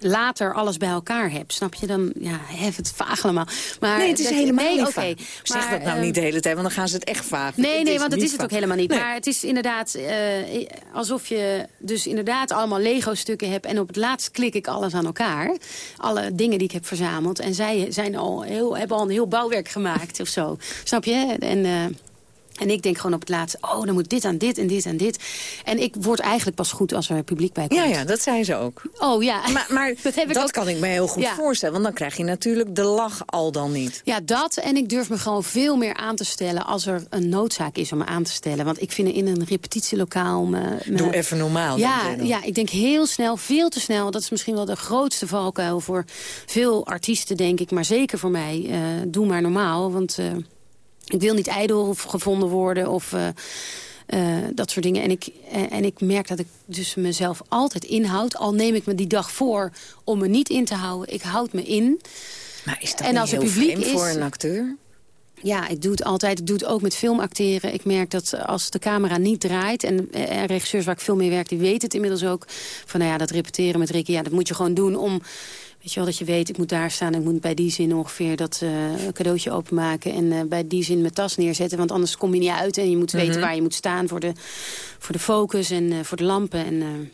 later alles bij elkaar heb. Snap je? Dan ja, hef het vaag allemaal. Maar nee, het is dat, helemaal nee, niet okay. vaag. Zeg dat nou uh, niet de hele tijd, want dan gaan ze het echt vaag. Nee, nee, want het is het ook helemaal niet. Nee. Maar het is inderdaad uh, alsof je dus inderdaad allemaal Lego-stukken hebt... en op het laatst klik ik alles aan elkaar. Alle dingen die ik heb verzameld. En zij zijn al heel, hebben al een heel bouwwerk gemaakt of zo. Snap je? En... Uh, en ik denk gewoon op het laatste, oh, dan moet dit aan dit en dit en dit. En ik word eigenlijk pas goed als er publiek bij komt. Ja, ja, dat zei ze ook. Oh ja. Maar, maar *laughs* dat, heb ik dat ook... kan ik me heel goed ja. voorstellen. Want dan krijg je natuurlijk de lach al dan niet. Ja, dat. En ik durf me gewoon veel meer aan te stellen als er een noodzaak is om me aan te stellen. Want ik vind in een repetitielokaal... Me, me... Doe even normaal. Ja, ja, ik denk heel snel, veel te snel. Dat is misschien wel de grootste valkuil voor veel artiesten, denk ik. Maar zeker voor mij. Uh, doe maar normaal, want... Uh, ik wil niet ijdel gevonden worden of uh, uh, dat soort dingen. En ik, uh, en ik merk dat ik dus mezelf altijd inhoud. Al neem ik me die dag voor om me niet in te houden. Ik houd me in. Maar is dat en als het publiek is, voor een acteur? Ja, ik doe het altijd. Ik doe het ook met filmacteren. Ik merk dat als de camera niet draait... en, en regisseurs waar ik veel mee werk, die weten het inmiddels ook... van nou ja, dat repeteren met Ricky, ja, dat moet je gewoon doen om... Weet je wel, dat je weet, ik moet daar staan... ik moet bij die zin ongeveer dat uh, cadeautje openmaken... en uh, bij die zin mijn tas neerzetten. Want anders kom je niet uit en je moet weten mm -hmm. waar je moet staan... voor de, voor de focus en uh, voor de lampen. En,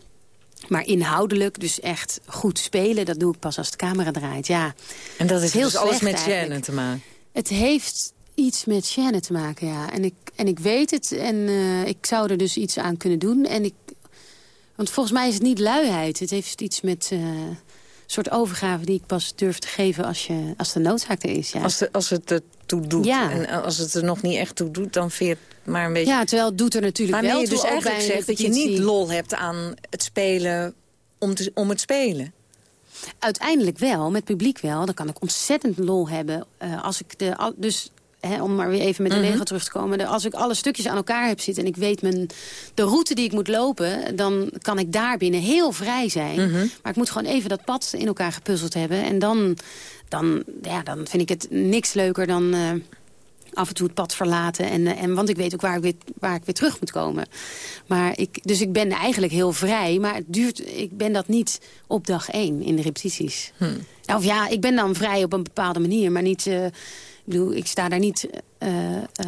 maar inhoudelijk, dus echt goed spelen... dat doe ik pas als de camera draait, ja. En dat is heel dus alles met Shannon te maken? Het heeft iets met Shannon te maken, ja. En ik, en ik weet het en ik zou er dus iets aan kunnen doen. En ik, want volgens mij is het niet luiheid. Het heeft iets met soort overgave die ik pas durf te geven als, je, als de noodzaak er is. Ja. Als, de, als het er toe doet. Ja. En als het er nog niet echt toe doet, dan vind je het maar een beetje... Ja, terwijl het doet er natuurlijk maar wel je dus toe, eigenlijk zegt dat je niet lol hebt aan het spelen om, te, om het spelen. Uiteindelijk wel, met publiek wel. Dan kan ik ontzettend lol hebben. Uh, als ik de, dus hè, om maar weer even met de mm Lego terug te komen... als ik alle stukjes aan elkaar heb zitten en ik weet mijn, de route die ik moet lopen... dan kan ik daar binnen heel vrij zijn. Mhm. Maar ik moet gewoon even dat pad in elkaar gepuzzeld hebben. En dan, dan, ja, dan vind ik het niks leuker dan... Uh, af en toe het pad verlaten. En, eh, en, want ik weet ook waar ik, weer, waar ik weer terug moet komen. Maar ik, dus ik ben eigenlijk heel vrij. Maar het duurt, ik ben dat niet op dag één in de repetities. Hmm. Of ja, ik ben dan vrij op een bepaalde manier. Maar niet... Uh, ik bedoel, ik sta daar niet uh,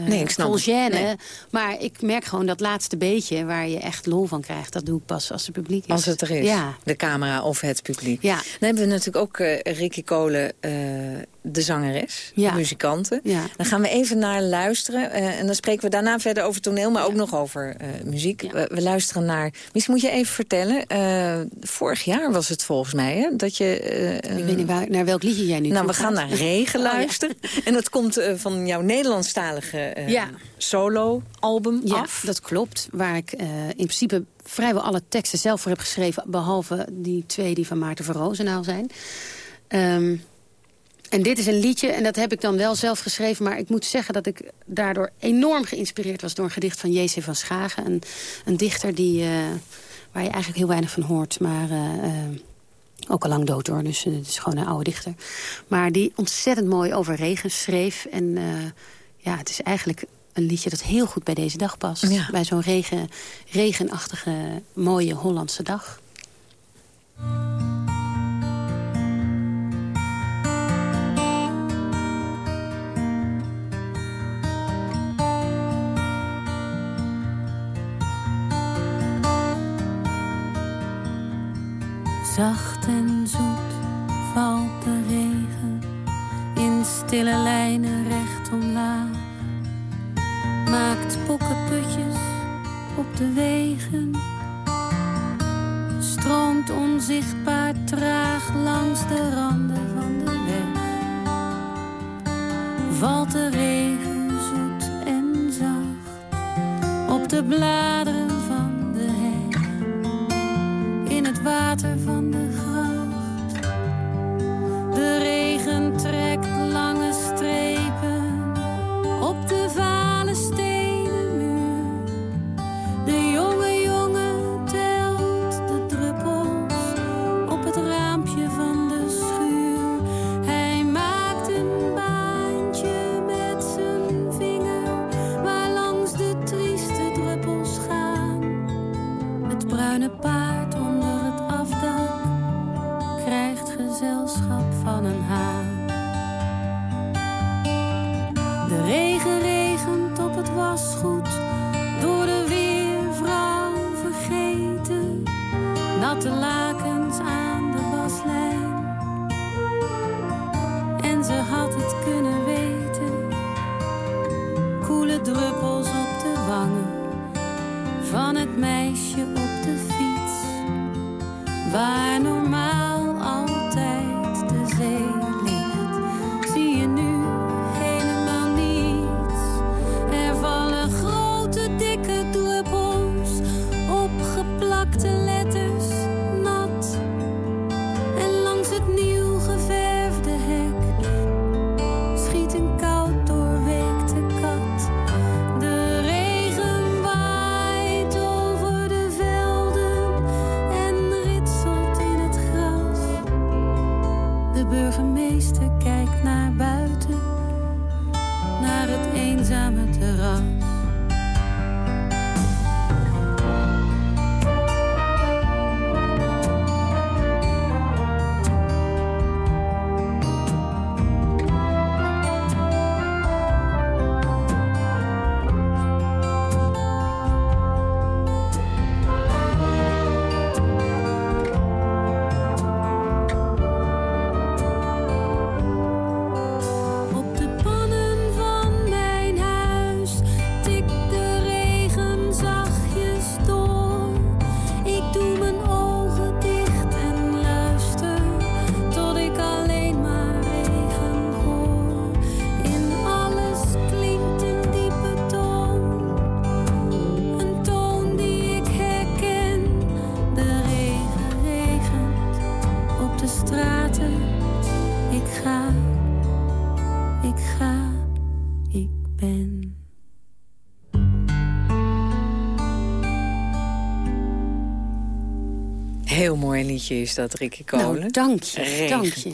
nee, ik snap vol gêne. Maar ik merk gewoon dat laatste beetje waar je echt lol van krijgt... dat doe ik pas als het publiek is. Als het er is, ja. de camera of het publiek. Ja. Dan hebben we natuurlijk ook uh, Ricky Kolen, de zangeres, ja. de muzikanten. Ja. Dan gaan we even naar luisteren. en dan spreken we daarna verder over toneel, maar ook nog over muziek. We, we, luisteren naar... Misschien moet je even vertellen. vorig jaar was het volgens mij, hè? Dat je... ik weet niet waar, naar welk liedje jij nu Nou, we gaan naar Regen oh, luisteren. En dat komt van jouw Nederlands Nederlandstalige solo-album ja, af. dat klopt. Waar ik in principe vrijwel alle teksten zelf voor heb geschreven... behalve die twee die van Maarten van Roosendaal zijn. Um, en dit is een liedje, en dat heb ik dan wel zelf geschreven... maar ik moet zeggen dat ik daardoor enorm geïnspireerd was... door een gedicht van J.C. van Schagen. Een, een dichter die, uh, waar je eigenlijk heel weinig van hoort... maar ook al lang dood hoor, dus het is gewoon een oude dichter. Maar die ontzettend mooi over regen schreef... en ja, het is eigenlijk een liedje dat heel goed bij deze dag past. Bij zo'n regen, regenachtige, mooie Hollandse dag. Zacht en zoet valt de regen in stille lijnen recht omlaag maakt pokkenputjes op de wegen. Stroomt onzichtbaar traag langs de randen van de weg. Valt de regen zoet en zacht op de bladeren het water van de gracht. De regen trekt mooi liedje is dat, Ricky Kolen. Nou, dank je, dank je.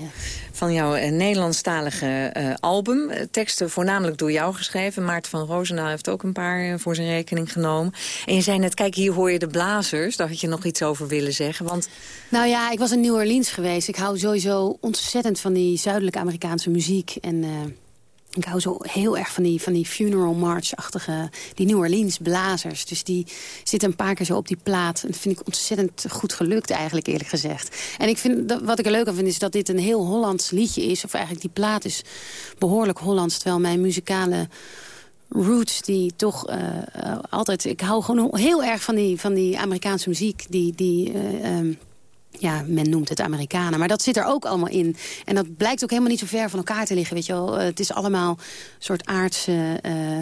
Van jouw uh, Nederlandstalige uh, album. Uh, teksten voornamelijk door jou geschreven. Maarten van Roosendaal heeft ook een paar voor zijn rekening genomen. En je zei net, kijk, hier hoor je de blazers. Daar had je nog iets over willen zeggen. Want... Nou ja, ik was in New Orleans geweest. Ik hou sowieso ontzettend van die zuidelijke Amerikaanse muziek. En ik hou zo heel erg van die, van die funeral march-achtige... die New Orleans blazers. Dus die zitten een paar keer zo op die plaat. En dat vind ik ontzettend goed gelukt eigenlijk, eerlijk gezegd. En ik vind, wat ik er leuk aan vind, is dat dit een heel Hollands liedje is. Of eigenlijk die plaat is behoorlijk Hollands. Terwijl mijn muzikale roots die toch uh, uh, altijd... Ik hou gewoon heel erg van die, van die Amerikaanse muziek. Die... die uh, um, ja, men noemt het Amerikanen. Maar dat zit er ook allemaal in. En dat blijkt ook helemaal niet zo ver van elkaar te liggen. Weet je wel. Het is allemaal een soort aardse... Uh,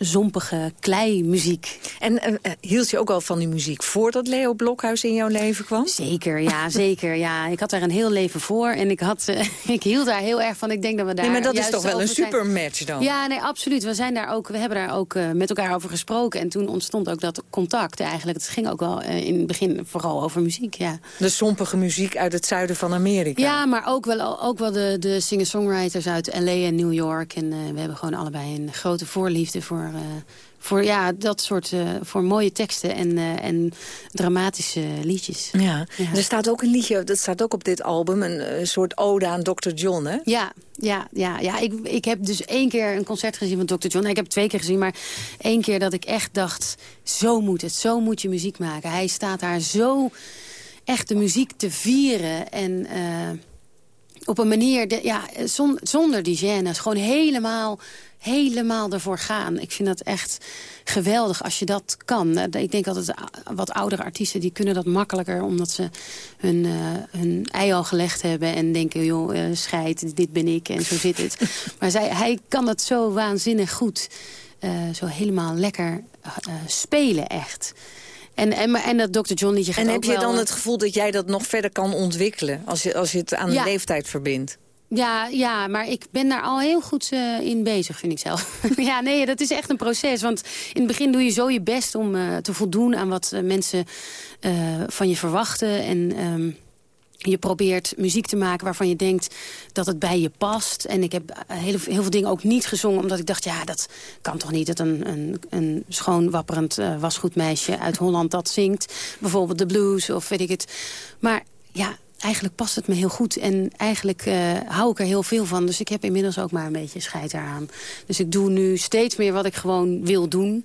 zompige kleimuziek. En uh, hield je ook al van die muziek voordat Leo Blokhuis in jouw leven kwam? Zeker, ja, *laughs* zeker. Ja. Ik had daar een heel leven voor en ik, had, uh, *laughs* ik hield daar heel erg van. Ik denk dat we daar. Nee, maar dat is toch wel een supermatch dan? Ja, nee, absoluut. We, zijn daar ook, we hebben daar ook met elkaar over gesproken. En toen ontstond ook dat contact eigenlijk. Het ging ook wel in het begin vooral over muziek, ja. De sompige muziek uit het zuiden van Amerika. Ja, maar ook wel, ook wel de, de singer-songwriters uit L.A. en New York. En we hebben gewoon allebei een grote voorliefde voor, uh, voor ja, dat soort uh, voor mooie teksten en, uh, en dramatische liedjes. Ja. ja. er staat ook een liedje, dat staat ook op dit album, een, soort ode aan Dr. John, hè? Ja, ja, ja, ja. Ik, ik heb dus één keer een concert gezien van Dr. John. Ik heb het twee keer gezien, maar één keer dat ik echt dacht... zo moet het, zo moet je muziek maken. Hij staat daar zo echt de muziek te vieren en op een manier, de, ja, zonder die gênes. Gewoon helemaal helemaal ervoor gaan. Ik vind dat echt geweldig als je dat kan. Eh, ik denk altijd wat oudere artiesten die kunnen dat makkelijker... omdat ze hun, uh, hun ei al gelegd hebben en denken... joh, uh, scheid, dit ben ik en zo zit het. *laughs* maar zij, hij kan het zo waanzinnig goed. Uh, zo helemaal lekker spelen echt. En, en, en dat Dr. John liedje En heb je dan het gevoel dat jij dat nog verder kan ontwikkelen... als je, als je het aan ja. de leeftijd verbindt? Ja, ja, maar ik ben daar al heel goed uh, in bezig, vind ik zelf. *laughs* ja, nee, dat is echt een proces. Want in het begin doe je zo je best om uh, te voldoen aan wat uh, mensen van je verwachten. En um, je probeert muziek te maken waarvan je denkt dat het bij je past. En ik heb heel, heel veel dingen ook niet gezongen, omdat ik dacht... ja, dat kan toch niet dat een, een, een schoon wapperend wasgoedmeisje uit Holland dat zingt. Bijvoorbeeld de blues of weet ik het. Maar ja, eigenlijk past het me heel goed. En eigenlijk uh, hou ik er heel veel van. Dus ik heb inmiddels ook maar een beetje scheid eraan. Dus ik doe nu steeds meer wat ik gewoon wil doen.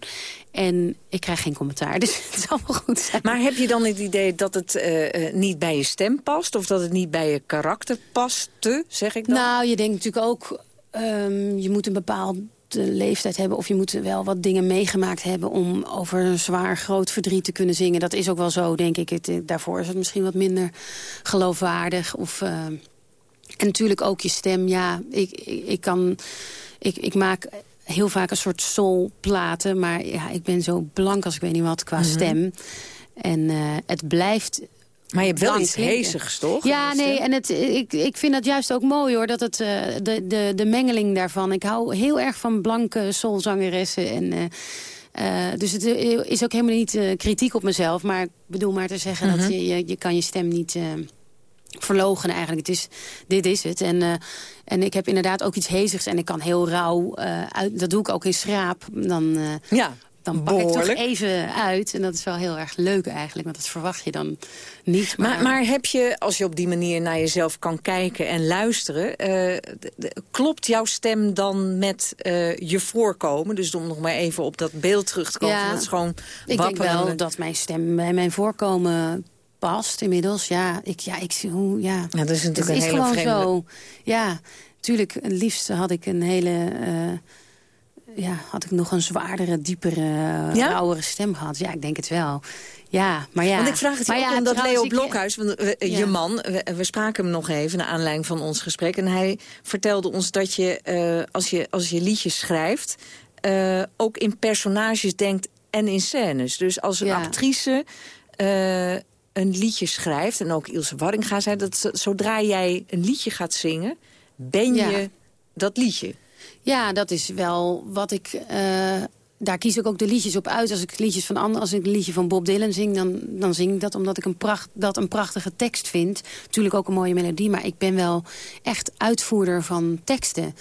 En ik krijg geen commentaar, *laughs* dus het zal wel goed zijn. Maar heb je dan het idee dat het uh, niet bij je stem past? Of dat het niet bij je karakter past, zeg ik dan? Nou, je denkt natuurlijk ook... Um, je moet een bepaald de leeftijd hebben... of je moet wel wat dingen meegemaakt hebben... om over een zwaar groot verdriet te kunnen zingen. Dat is ook wel zo, denk ik. Het, daarvoor is het misschien wat minder geloofwaardig. Of, uh, en natuurlijk ook je stem. Ja, ik, ik, ik, kan... Ik, ik maak heel vaak een soort soulplaten. Maar ja, ik ben zo blank als ik weet niet wat qua mm -hmm. stem. En uh, het blijft maar je hebt wel iets hezigs, toch? Ja, nee, en het, ik, ik vind dat juist ook mooi, hoor. Dat het, uh, de, de, de mengeling daarvan. Ik hou heel erg van blanke soulzangeressen. En, uh, uh, dus het is ook helemaal niet kritiek op mezelf. Maar ik bedoel maar te zeggen dat mhm. je, je, je kan je stem niet verlogen eigenlijk. Het is, dit is het. En, uh, en ik heb inderdaad ook iets hezigs en ik kan heel rauw... Uh, uit, dat doe ik ook in schraap. Dan, uh, ja, dan pak ik toch even uit. En dat is wel heel erg leuk eigenlijk, want dat verwacht je dan niet. Maar, maar, maar heb je, als je op die manier naar jezelf kan kijken en luisteren... Uh, klopt jouw stem dan met uh, je voorkomen? Dus om nog maar even op dat beeld terug te komen. Ja, dat is gewoon ik denk wel dat mijn stem bij mijn voorkomen past inmiddels. Ja, ik, ja, ik zie hoe, ja. ja dat is natuurlijk het een is hele gewoon vreemde... zo. Ja, natuurlijk, het liefst had ik een hele... Uh, ja, had ik nog een zwaardere, diepere, ja? rauwere stem gehad. Ja, ik denk het wel. Ja, maar ja. Want ik vraag het maar ook ja, omdat Leo Blokhuis, want, ja. je man, we, we, spraken hem nog even naar aanleiding van ons gesprek. En hij vertelde ons dat je, uh, als, je als je liedjes schrijft, uh, ook in personages denkt en in scènes. Dus als een actrice een liedje schrijft... en ook Ilse Warringa zei dat zodra jij een liedje gaat zingen... ben je dat liedje. Ja, dat is wel wat ik... Uh, daar kies ik ook de liedjes op uit. Als ik liedjes van als ik een liedje van Bob Dylan zing... dan, dan zing ik dat omdat ik een pracht, dat een prachtige tekst vind. Natuurlijk ook een mooie melodie, maar ik ben wel echt uitvoerder van teksten.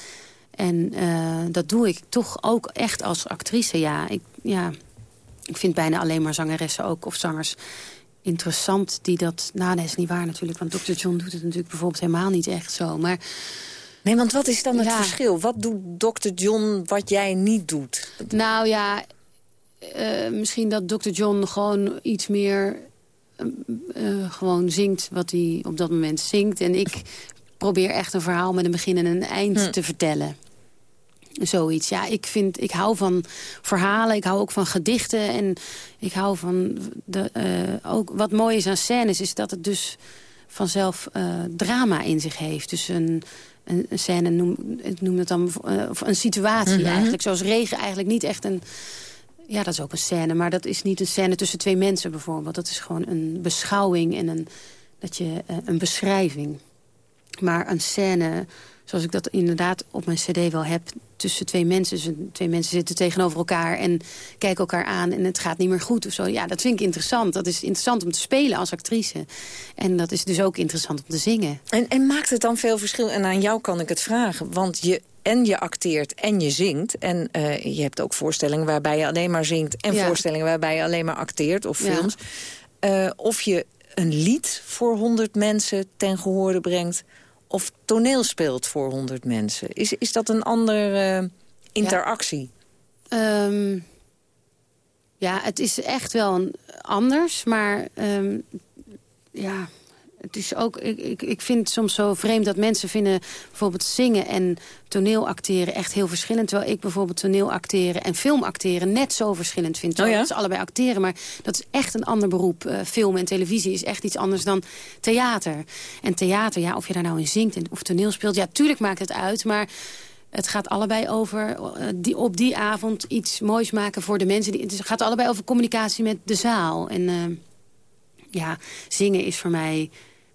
En uh, dat doe ik toch ook echt als actrice, ja. Ik, ja. ik vind bijna alleen maar zangeressen ook, of zangers interessant die dat... Nou, dat is niet waar natuurlijk, want Dr. John doet het natuurlijk bijvoorbeeld helemaal niet echt zo. Maar Nee, want wat is dan het verschil? Wat doet Dr. John wat jij niet doet? Nou ja, uh, misschien dat Dr. John gewoon iets meer uh, gewoon zingt wat hij op dat moment zingt. En ik probeer echt een verhaal met een begin en een eind hm. te vertellen. Zoiets. Ja, ik, vind, ik hou van verhalen, ik hou ook van gedichten. En ik hou van... De, uh, ook, wat mooi is aan scènes, is dat het dus vanzelf drama in zich heeft. Dus een, een, een scène, noem, ik noem het dan, uh, of een situatie mhm. eigenlijk. Zoals regen eigenlijk niet echt een... Ja, dat is ook een scène, maar dat is niet een scène tussen twee mensen bijvoorbeeld. Dat is gewoon een beschouwing en een, dat je, uh, een beschrijving. Maar een scène zoals ik dat inderdaad op mijn cd wel heb... tussen twee mensen. Dus twee mensen zitten tegenover elkaar en kijken elkaar aan... en het gaat niet meer goed of zo. Ja, dat vind ik interessant. Dat is interessant om te spelen als actrice. En dat is dus ook interessant om te zingen. En, en maakt het dan veel verschil? En aan jou kan ik het vragen. Want je en je acteert en je zingt. En uh, je hebt ook voorstellingen waarbij je alleen maar zingt... en ja. voorstellingen waarbij je alleen maar acteert of films. Ja. Uh, of je een lied voor honderd mensen ten gehoorde brengt of toneel speelt voor 100 mensen. Is, is dat een andere uh, interactie? Ja. Um, ja, het is echt wel anders, maar um, ja, het is ook, ik, ik, ik vind het soms zo vreemd dat mensen vinden... bijvoorbeeld zingen en toneelacteren echt heel verschillend. Terwijl ik bijvoorbeeld toneelacteren en filmacteren net zo verschillend vind. Oh ja? Dat is allebei acteren, maar dat is echt een ander beroep. Uh, film en televisie is echt iets anders dan theater. En theater, ja, of je daar nou in zingt of toneel speelt... ja, tuurlijk maakt het uit, maar... Het gaat allebei over uh, die, op die avond iets moois maken voor de mensen. Die, het gaat allebei over communicatie met de zaal. En uh, ja, zingen is voor mij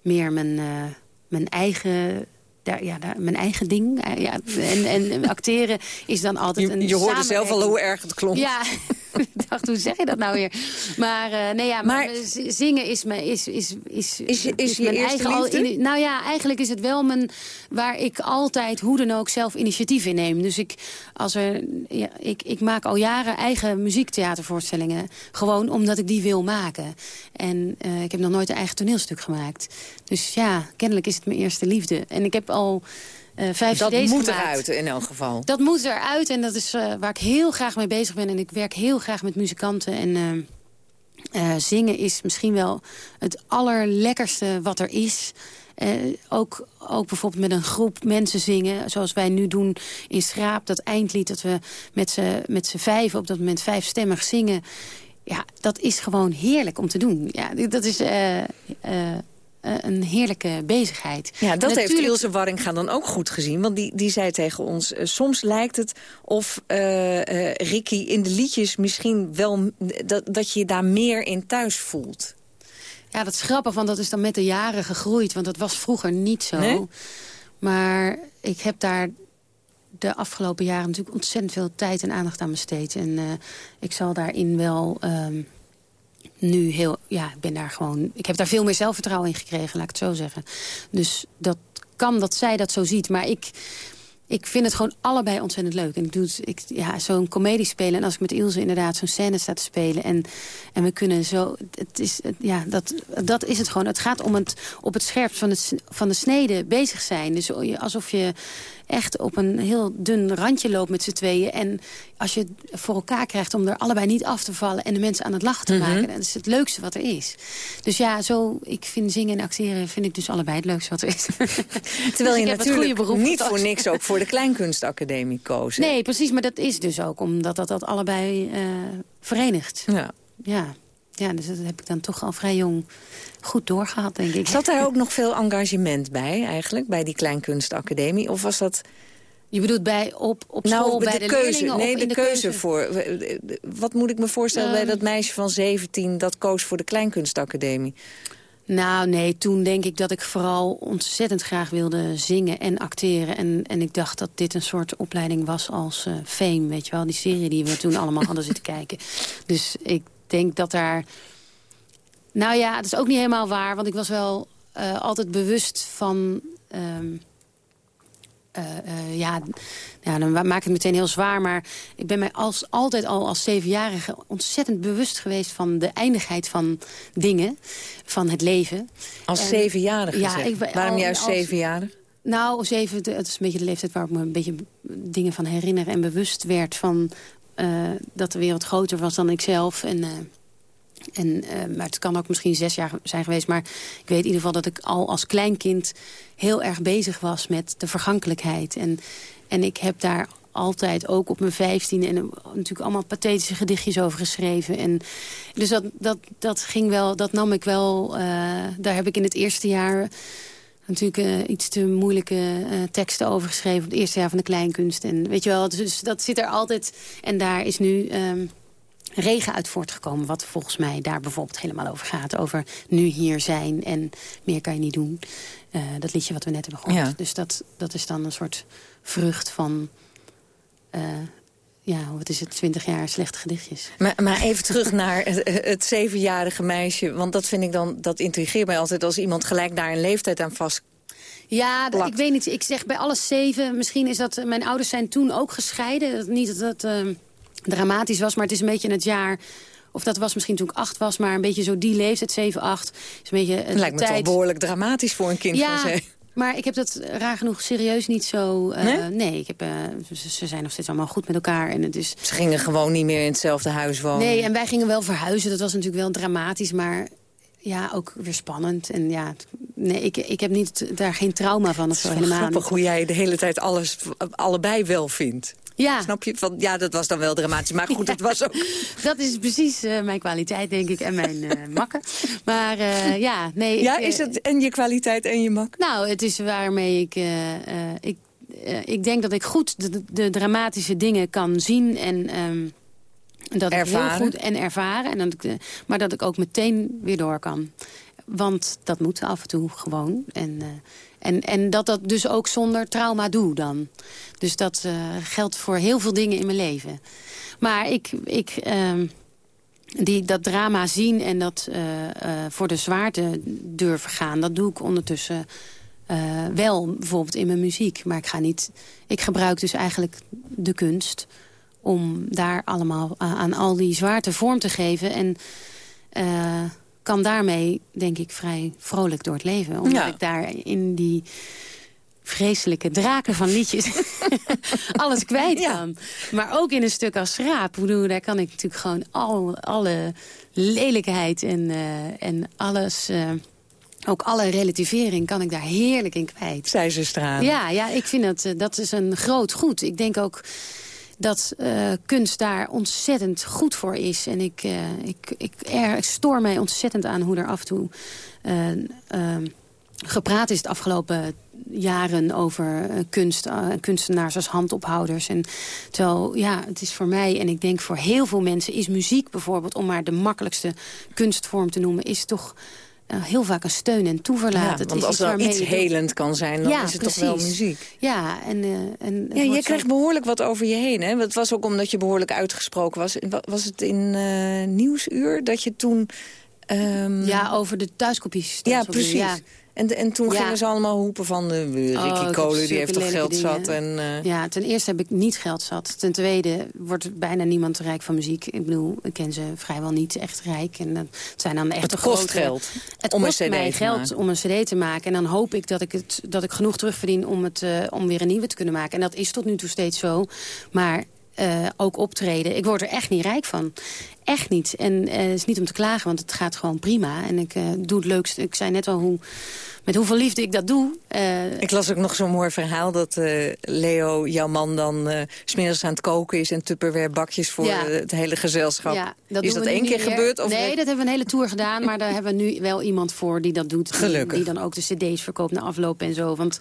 meer mijn, uh, mijn eigen daar, ja, daar, mijn eigen ding. Uh, ja, en, en acteren is dan altijd een Je, je hoorde zelf al hoe erg het klonk. Ja, *laughs* *laughs* ik dacht, hoe zeg je dat nou weer? Maar, uh, nee, ja, maar, maar zingen is, mijn, is, is, is, is, is, is je mijn eigen... Al, in, nou ja, eigenlijk is het wel mijn... waar ik altijd hoe dan ook zelf initiatief in neem. Dus ik, als er, ja, ik, ik maak al jaren eigen muziektheatervoorstellingen. Gewoon omdat ik die wil maken. En uh, ik heb nog nooit een eigen toneelstuk gemaakt. Dus ja, kennelijk is het mijn eerste liefde. En ik heb al vijf dat CD's moet gemaakt. eruit in elk geval. Dat moet eruit en dat is uh, waar ik heel graag mee bezig ben. En ik werk heel graag met muzikanten. En uh, zingen is misschien wel het allerlekkerste wat er is. ook, ook bijvoorbeeld met een groep mensen zingen. Zoals wij nu doen in Schraap. Dat eindlied dat we met z'n vijf op dat moment vijfstemmig zingen. Ja, dat is gewoon heerlijk om te doen. Ja, dat is... Uh, een heerlijke bezigheid. Ja, dat Natuurlijk... heeft Ilse Warringa dan ook goed gezien. Want die, die zei tegen ons... Uh, soms lijkt het of uh, Ricky in de liedjes misschien wel... Dat, dat je daar meer in thuis voelt. Ja, dat is grappig, want dat is dan met de jaren gegroeid. Want dat was vroeger niet zo. Nee? Maar ik heb daar de afgelopen jaren natuurlijk ontzettend veel tijd en aandacht aan besteed. En ik zal daarin wel... Um, nu heel, ja, ik ben daar gewoon, ik heb daar veel meer zelfvertrouwen in gekregen, laat ik het zo zeggen. Dus dat kan dat zij dat zo ziet, maar ik, ik vind het gewoon allebei ontzettend leuk. En ik doe ik, ja, zo'n comedie spelen. En als ik met Ilse inderdaad zo'n scène sta te spelen. En, en we kunnen zo... Het is, ja, dat, dat is het gewoon. Het gaat om het op het scherpst van, het, van de snede bezig zijn. Dus alsof je echt op een heel dun randje loopt met z'n tweeën. En als je het voor elkaar krijgt om er allebei niet af te vallen... en de mensen aan het lachen te maken, dat is het leukste wat er is. Dus ja, zo, ik vind zingen en acteren vind ik dus allebei het leukste wat er is. *laughs* Terwijl je dus natuurlijk niet voor niks ook voor de Kleinkunstacademie koos. Nee, precies, maar dat is dus ook omdat dat, dat allebei uh, verenigt. Ja. Ja. Ja, dus dat heb ik dan toch al vrij jong goed doorgehad, denk ik. Zat daar *laughs* ook nog veel engagement bij, eigenlijk, bij die Kleinkunstacademie? Of was dat... Je bedoelt bij, op, op nou, school, bij de, keuze. Nee, de, de, keuze, voor. Wat moet ik me voorstellen um, bij dat meisje van 17... dat koos voor de Kleinkunstacademie? Nou, nee, toen denk ik dat ik vooral ontzettend graag wilde zingen en acteren. En, en ik dacht dat dit een soort opleiding was als uh, Fame, weet je wel. Die serie die we toen allemaal hadden zitten *laughs* kijken. Dus ik denk dat daar... Nou ja, het is ook niet helemaal waar, want ik was wel uh, altijd bewust van... Um, uh, ja, ja, dan maak ik het meteen heel zwaar. Maar ik ben mij als, altijd al als zevenjarige ontzettend bewust geweest... van de eindigheid van dingen, van het leven. Als zevenjarige? Ja, ik, Waarom al, juist zevenjarig? Nou, zeven, het is een beetje de leeftijd waar ik me een beetje dingen van herinner... en bewust werd van dat de wereld groter was dan ikzelf. En, uh, en, uh, maar het kan ook misschien zes jaar zijn geweest. Maar ik weet in ieder geval dat ik al als kleinkind heel erg bezig was met de vergankelijkheid. En, en ik heb daar altijd ook op mijn vijftiende... en natuurlijk allemaal pathetische gedichtjes over geschreven. En, dus dat, dat, dat ging wel, dat nam ik wel... Daar heb ik in het eerste jaar natuurlijk uh, iets te moeilijke uh, teksten over geschreven... op het eerste jaar van de kleinkunst. En weet je wel, dus dat zit er altijd... En daar is nu... Um, regen uit voortgekomen. Wat volgens mij daar bijvoorbeeld helemaal over gaat. Over nu hier zijn en meer kan je niet doen. Uh, dat liedje wat we net hebben gehoord. Ja. Dus dat, dat is dan een soort vrucht van... Uh, ja, wat is het, twintig jaar slechte gedichtjes. Maar, maar even terug naar het, het, zevenjarige meisje. Want dat vind ik dan, dat intrigeert mij altijd als iemand gelijk daar een leeftijd aan vast ja, ik weet niet. Ik zeg bij alles zeven. Misschien is dat... Mijn ouders zijn toen ook gescheiden. Niet dat dat uh, dramatisch was, maar het is een beetje in het jaar... Of dat was misschien toen ik acht was, maar een beetje zo die leeftijd, zeven, acht. Is een beetje het lijkt me toch behoorlijk dramatisch voor een kind ja, van zeven. Maar ik heb dat raar genoeg serieus niet zo... Uh, nee? nee? ik heb, uh, ze, zijn nog steeds allemaal goed met elkaar. En het is... Ze gingen gewoon niet meer in hetzelfde huis wonen? Nee, en wij gingen wel verhuizen. Dat was natuurlijk wel dramatisch, maar ja, ook weer spannend. En ja, nee, ik, ik heb niet, daar geen trauma van of zo helemaal. grappig hoe jij de hele tijd alles allebei wel vindt. Ja. Snap je? Van, ja, dat was dan wel dramatisch. Maar goed, het was ook... *laughs* dat is precies uh, mijn kwaliteit, denk ik, en mijn uh, *laughs* makken. Maar uh, ja, nee... Ja, ik, is het en je kwaliteit en je mak? Nou, het is waarmee ik... ik, ik denk dat ik goed de, de, dramatische dingen kan zien en... Um, dat ervaren. ik heel goed en ervaren. En dat ik, maar dat ik ook meteen weer door kan. Want dat moet af en toe gewoon. En, en, en dat dat dus ook zonder trauma doe dan. Dus dat uh, geldt voor heel veel dingen in mijn leven. Maar ik, ik uh, die, dat drama zien en dat uh, voor de zwaarte durven gaan... dat doe ik ondertussen wel, bijvoorbeeld in mijn muziek. Maar ik, ga niet, ik gebruik dus eigenlijk de kunst... om daar allemaal aan al die zwaarte vorm te geven... En, kan daarmee, denk ik, vrij vrolijk door het leven. Omdat ik daar in die vreselijke draken van liedjes *laughs* alles kwijt kan. Maar ook in een stuk als Schraap. Bedoel, daar kan ik natuurlijk gewoon al, alle lelijkheid en, uh, en alles... Uh, ook alle relativering kan ik daar heerlijk in kwijt. Zij ze stralen. Ja, ja, ik vind dat, uh, dat is een groot goed. Ik denk ook dat uh, kunst daar ontzettend goed voor is. En ik, uh, ik, ik, er, stoor mij ontzettend aan hoe er af en toe uh, gepraat is de afgelopen jaren over kunst, kunstenaars als handophouders. En terwijl, ja, het is voor mij en ik denk voor heel veel mensen is muziek bijvoorbeeld, om maar de makkelijkste kunstvorm te noemen, is toch heel vaak een steun en toeverlaten. Ja, want als er iets helend kan zijn, dan is het toch wel muziek. Ja, en, uh, en ja, je kreeg behoorlijk wat over je heen. Hè? Het was ook omdat je behoorlijk uitgesproken was. Was het in uh, Nieuwsuur dat je toen... Um... Ja, over de thuiskopies. Ja, precies. Ja. En, en toen gingen ze allemaal hoepen van de uh, Ricky oh, Kolen, die heeft toch geld zat. En, uh... Ja, ten eerste heb ik niet geld zat. Ten tweede wordt bijna niemand rijk van muziek. Ik bedoel, ik ken ze vrijwel niet echt rijk. En dat zijn dan echt het kost geld het om kost een cd mij geld om een cd te maken. En dan hoop ik dat ik, het, dat ik genoeg terugverdien om, het, uh, om weer een nieuwe te kunnen maken. En dat is tot nu toe steeds zo. Maar uh, ook optreden. Ik word er echt niet rijk van. Echt niet. En uh, het is niet om te klagen, want het gaat gewoon prima. En ik uh, doe het leukste. Ik zei net al hoe met hoeveel liefde ik dat doe. Uh, ik las ook nog zo'n mooi verhaal dat uh, Leo, jouw man, dan uh, smiddags aan het koken is... en tupperware bakjes voor ja. het hele gezelschap. Ja, dat is dat één keer gebeurd? Of nee, dat hebben we een hele tour gedaan. Maar daar hebben we nu wel iemand voor die dat doet. Gelukkig. Die, die dan ook de cd's verkoopt na afloop en zo. Want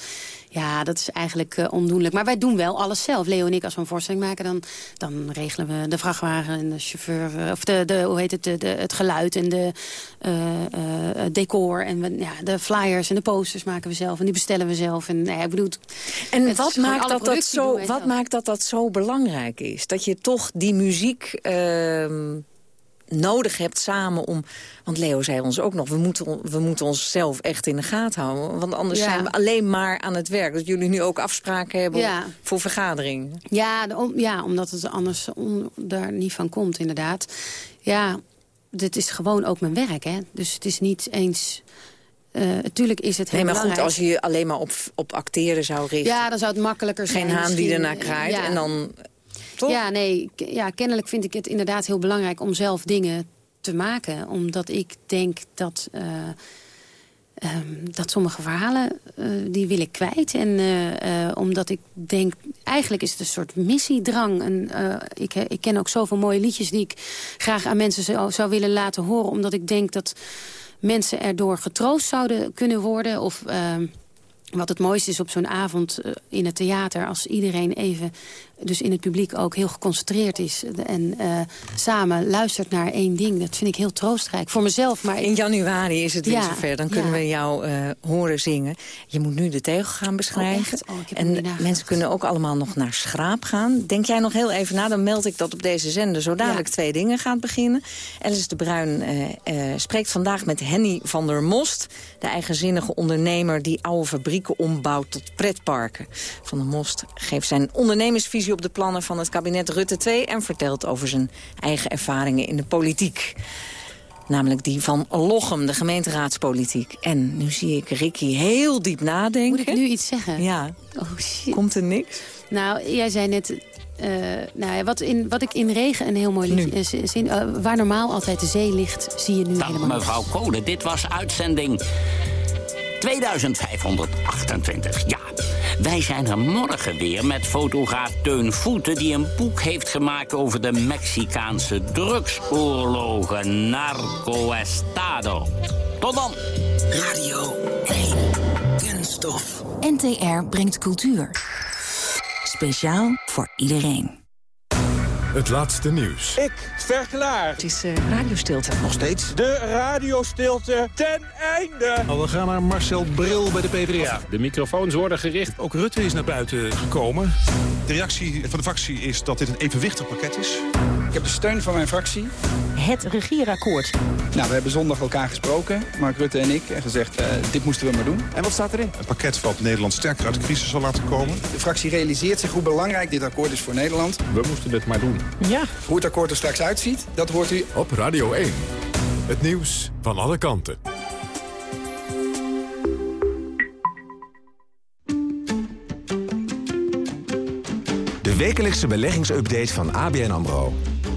ja, dat is eigenlijk ondoenlijk. Maar wij doen wel alles zelf. Leo en ik, als we een voorstelling maken... dan, dan regelen we de vrachtwagen en de chauffeur... Of de, de, hoe heet het, de, de het geluid en de decor. En we, ja, de flyers en de posters maken we zelf. En die bestellen we zelf. En, nou ja, ik bedoel, en wat, maakt dat, dat, zo, wat maakt dat dat zo belangrijk is? Dat je toch die muziek... Ehm, nodig hebt samen om... Want Leo zei ons ook nog, we moeten, we moeten onszelf echt in de gaten houden. Want anders zijn we alleen maar aan het werk. Dat jullie nu ook afspraken hebben voor vergaderingen. Ja, ja, omdat het anders daar niet van komt, inderdaad. Ja, dit is gewoon ook mijn werk, hè. Dus het is niet eens... Uh, natuurlijk is het heel nee, maar goed, als je je alleen maar op, op acteren zou richten... Ja, dan zou het makkelijker zijn. Geen haan die ernaar kraait en dan ja, nee, ja, kennelijk vind ik het inderdaad heel belangrijk om zelf dingen te maken. Omdat ik denk dat, uh, dat sommige verhalen, uh, die wil ik kwijt. En uh, omdat ik denk, eigenlijk is het een soort missiedrang. En, ik, ik ken ook zoveel mooie liedjes die ik graag aan mensen zou, zou willen laten horen. Omdat ik denk dat mensen erdoor getroost zouden kunnen worden. Of ehm, wat het mooiste is op zo'n avond in het theater... als iedereen even dus in het publiek ook heel geconcentreerd is. En uh, samen luistert naar één ding. Dat vind ik heel troostrijk. Voor mezelf. Maar in januari is het weer zover. Dan kunnen we jou uh, horen zingen. Je moet nu de tegel gaan beschrijven. Oh, oh, en mensen kunnen ook allemaal nog naar Schraap gaan. Denk jij nog heel even na, dan meld ik dat op deze zender... zo dadelijk twee dingen gaat beginnen. Alice de Bruin uh, spreekt vandaag met Henny van der Most... de eigenzinnige ondernemer die oude fabrieken ombouwt tot pretparken. Van der Most geeft zijn ondernemersvisie op de plannen van het kabinet Rutte 2... en vertelt over zijn eigen ervaringen in de politiek. Namelijk die van Lochem, de gemeenteraadspolitiek. En nu zie ik Ricky heel diep nadenken. Moet ik nu iets zeggen? Ja. Oh, shit. Komt er niks? Nou, jij zei net... Uh, nou ja, wat, in, wat ik in regen een heel mooi liedje is... Uh, waar normaal altijd de zee ligt, zie je nu Dank helemaal mevrouw Kolen, dit was uitzending 2528. Ja, wij zijn er morgen weer met fotograaf Teun Voeten... die een boek heeft gemaakt over de Mexicaanse drugsoorlogen. Narco Estado. Tot dan. Radio 1. Kunststof. NTR brengt cultuur. Speciaal voor iedereen. Het laatste nieuws. Ik verklaar. Het is uh, radiostilte. Nog steeds? De radiostilte ten einde. Oh, we gaan naar Marcel Bril bij de PvdA. De microfoons worden gericht. Ook Rutte is naar buiten gekomen. De reactie van de fractie is dat dit een evenwichtig pakket is. Ik heb de steun van mijn fractie. Het regeerakkoord. Nou, we hebben zondag elkaar gesproken, Mark Rutte en ik, en gezegd, uh, dit moesten we maar doen. En wat staat erin? Een pakket wat Nederland sterker uit de crisis zal laten komen. De fractie realiseert zich hoe belangrijk dit akkoord is voor Nederland. We moesten dit maar doen. Ja. Hoe het akkoord er straks uitziet, dat hoort u... Op Radio 1. Het nieuws van alle kanten. De wekelijkse beleggingsupdate van ABN AMRO.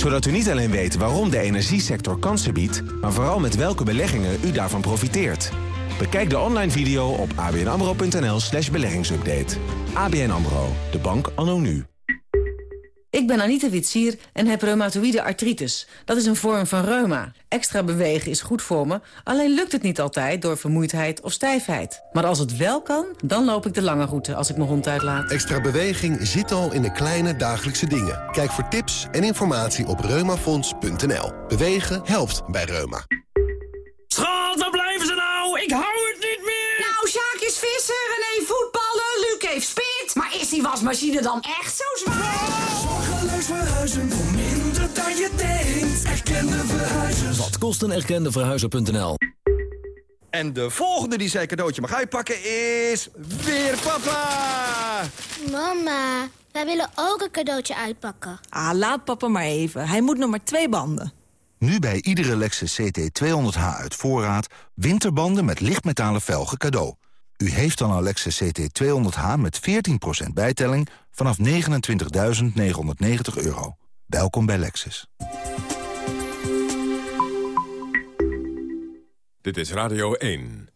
Zodat u niet alleen weet waarom de energiesector kansen biedt... maar vooral met welke beleggingen u daarvan profiteert. Bekijk de online video op abnamro.nl slash beleggingsupdate. ABN AMRO, de bank anno nu. Ik ben Anita Witsier en heb reumatoïde artritis. Dat is een vorm van reuma. Extra bewegen is goed voor me, alleen lukt het niet altijd door vermoeidheid of stijfheid. Maar als het wel kan, dan loop ik de lange route als ik mijn hond uitlaat. Extra beweging zit al in de kleine dagelijkse dingen. Kijk voor tips en informatie op reumafonds.nl. Bewegen helpt bij reuma. Schat, waar blijven ze nou? Ik hou het niet meer! Nou, Sjaak is visser, René voetballen, Luc heeft spit. Maar is die wasmachine dan echt zo zwaar? Verhuizen voor minder dan je denkt. Erkende verhuizers. Wat kost een erkende verhuizer.nl? En de volgende die zijn cadeautje mag uitpakken is... weer papa! Mama, wij willen ook een cadeautje uitpakken. Ah, laat papa maar even. Hij moet nog maar twee banden. Nu bij iedere Lexus CT200H uit voorraad... winterbanden met lichtmetalen velgen cadeau. U heeft dan Lexus CT200H met 14% bijtelling... vanaf 29.990 euro. Welkom bij Lexus. Dit is Radio 1.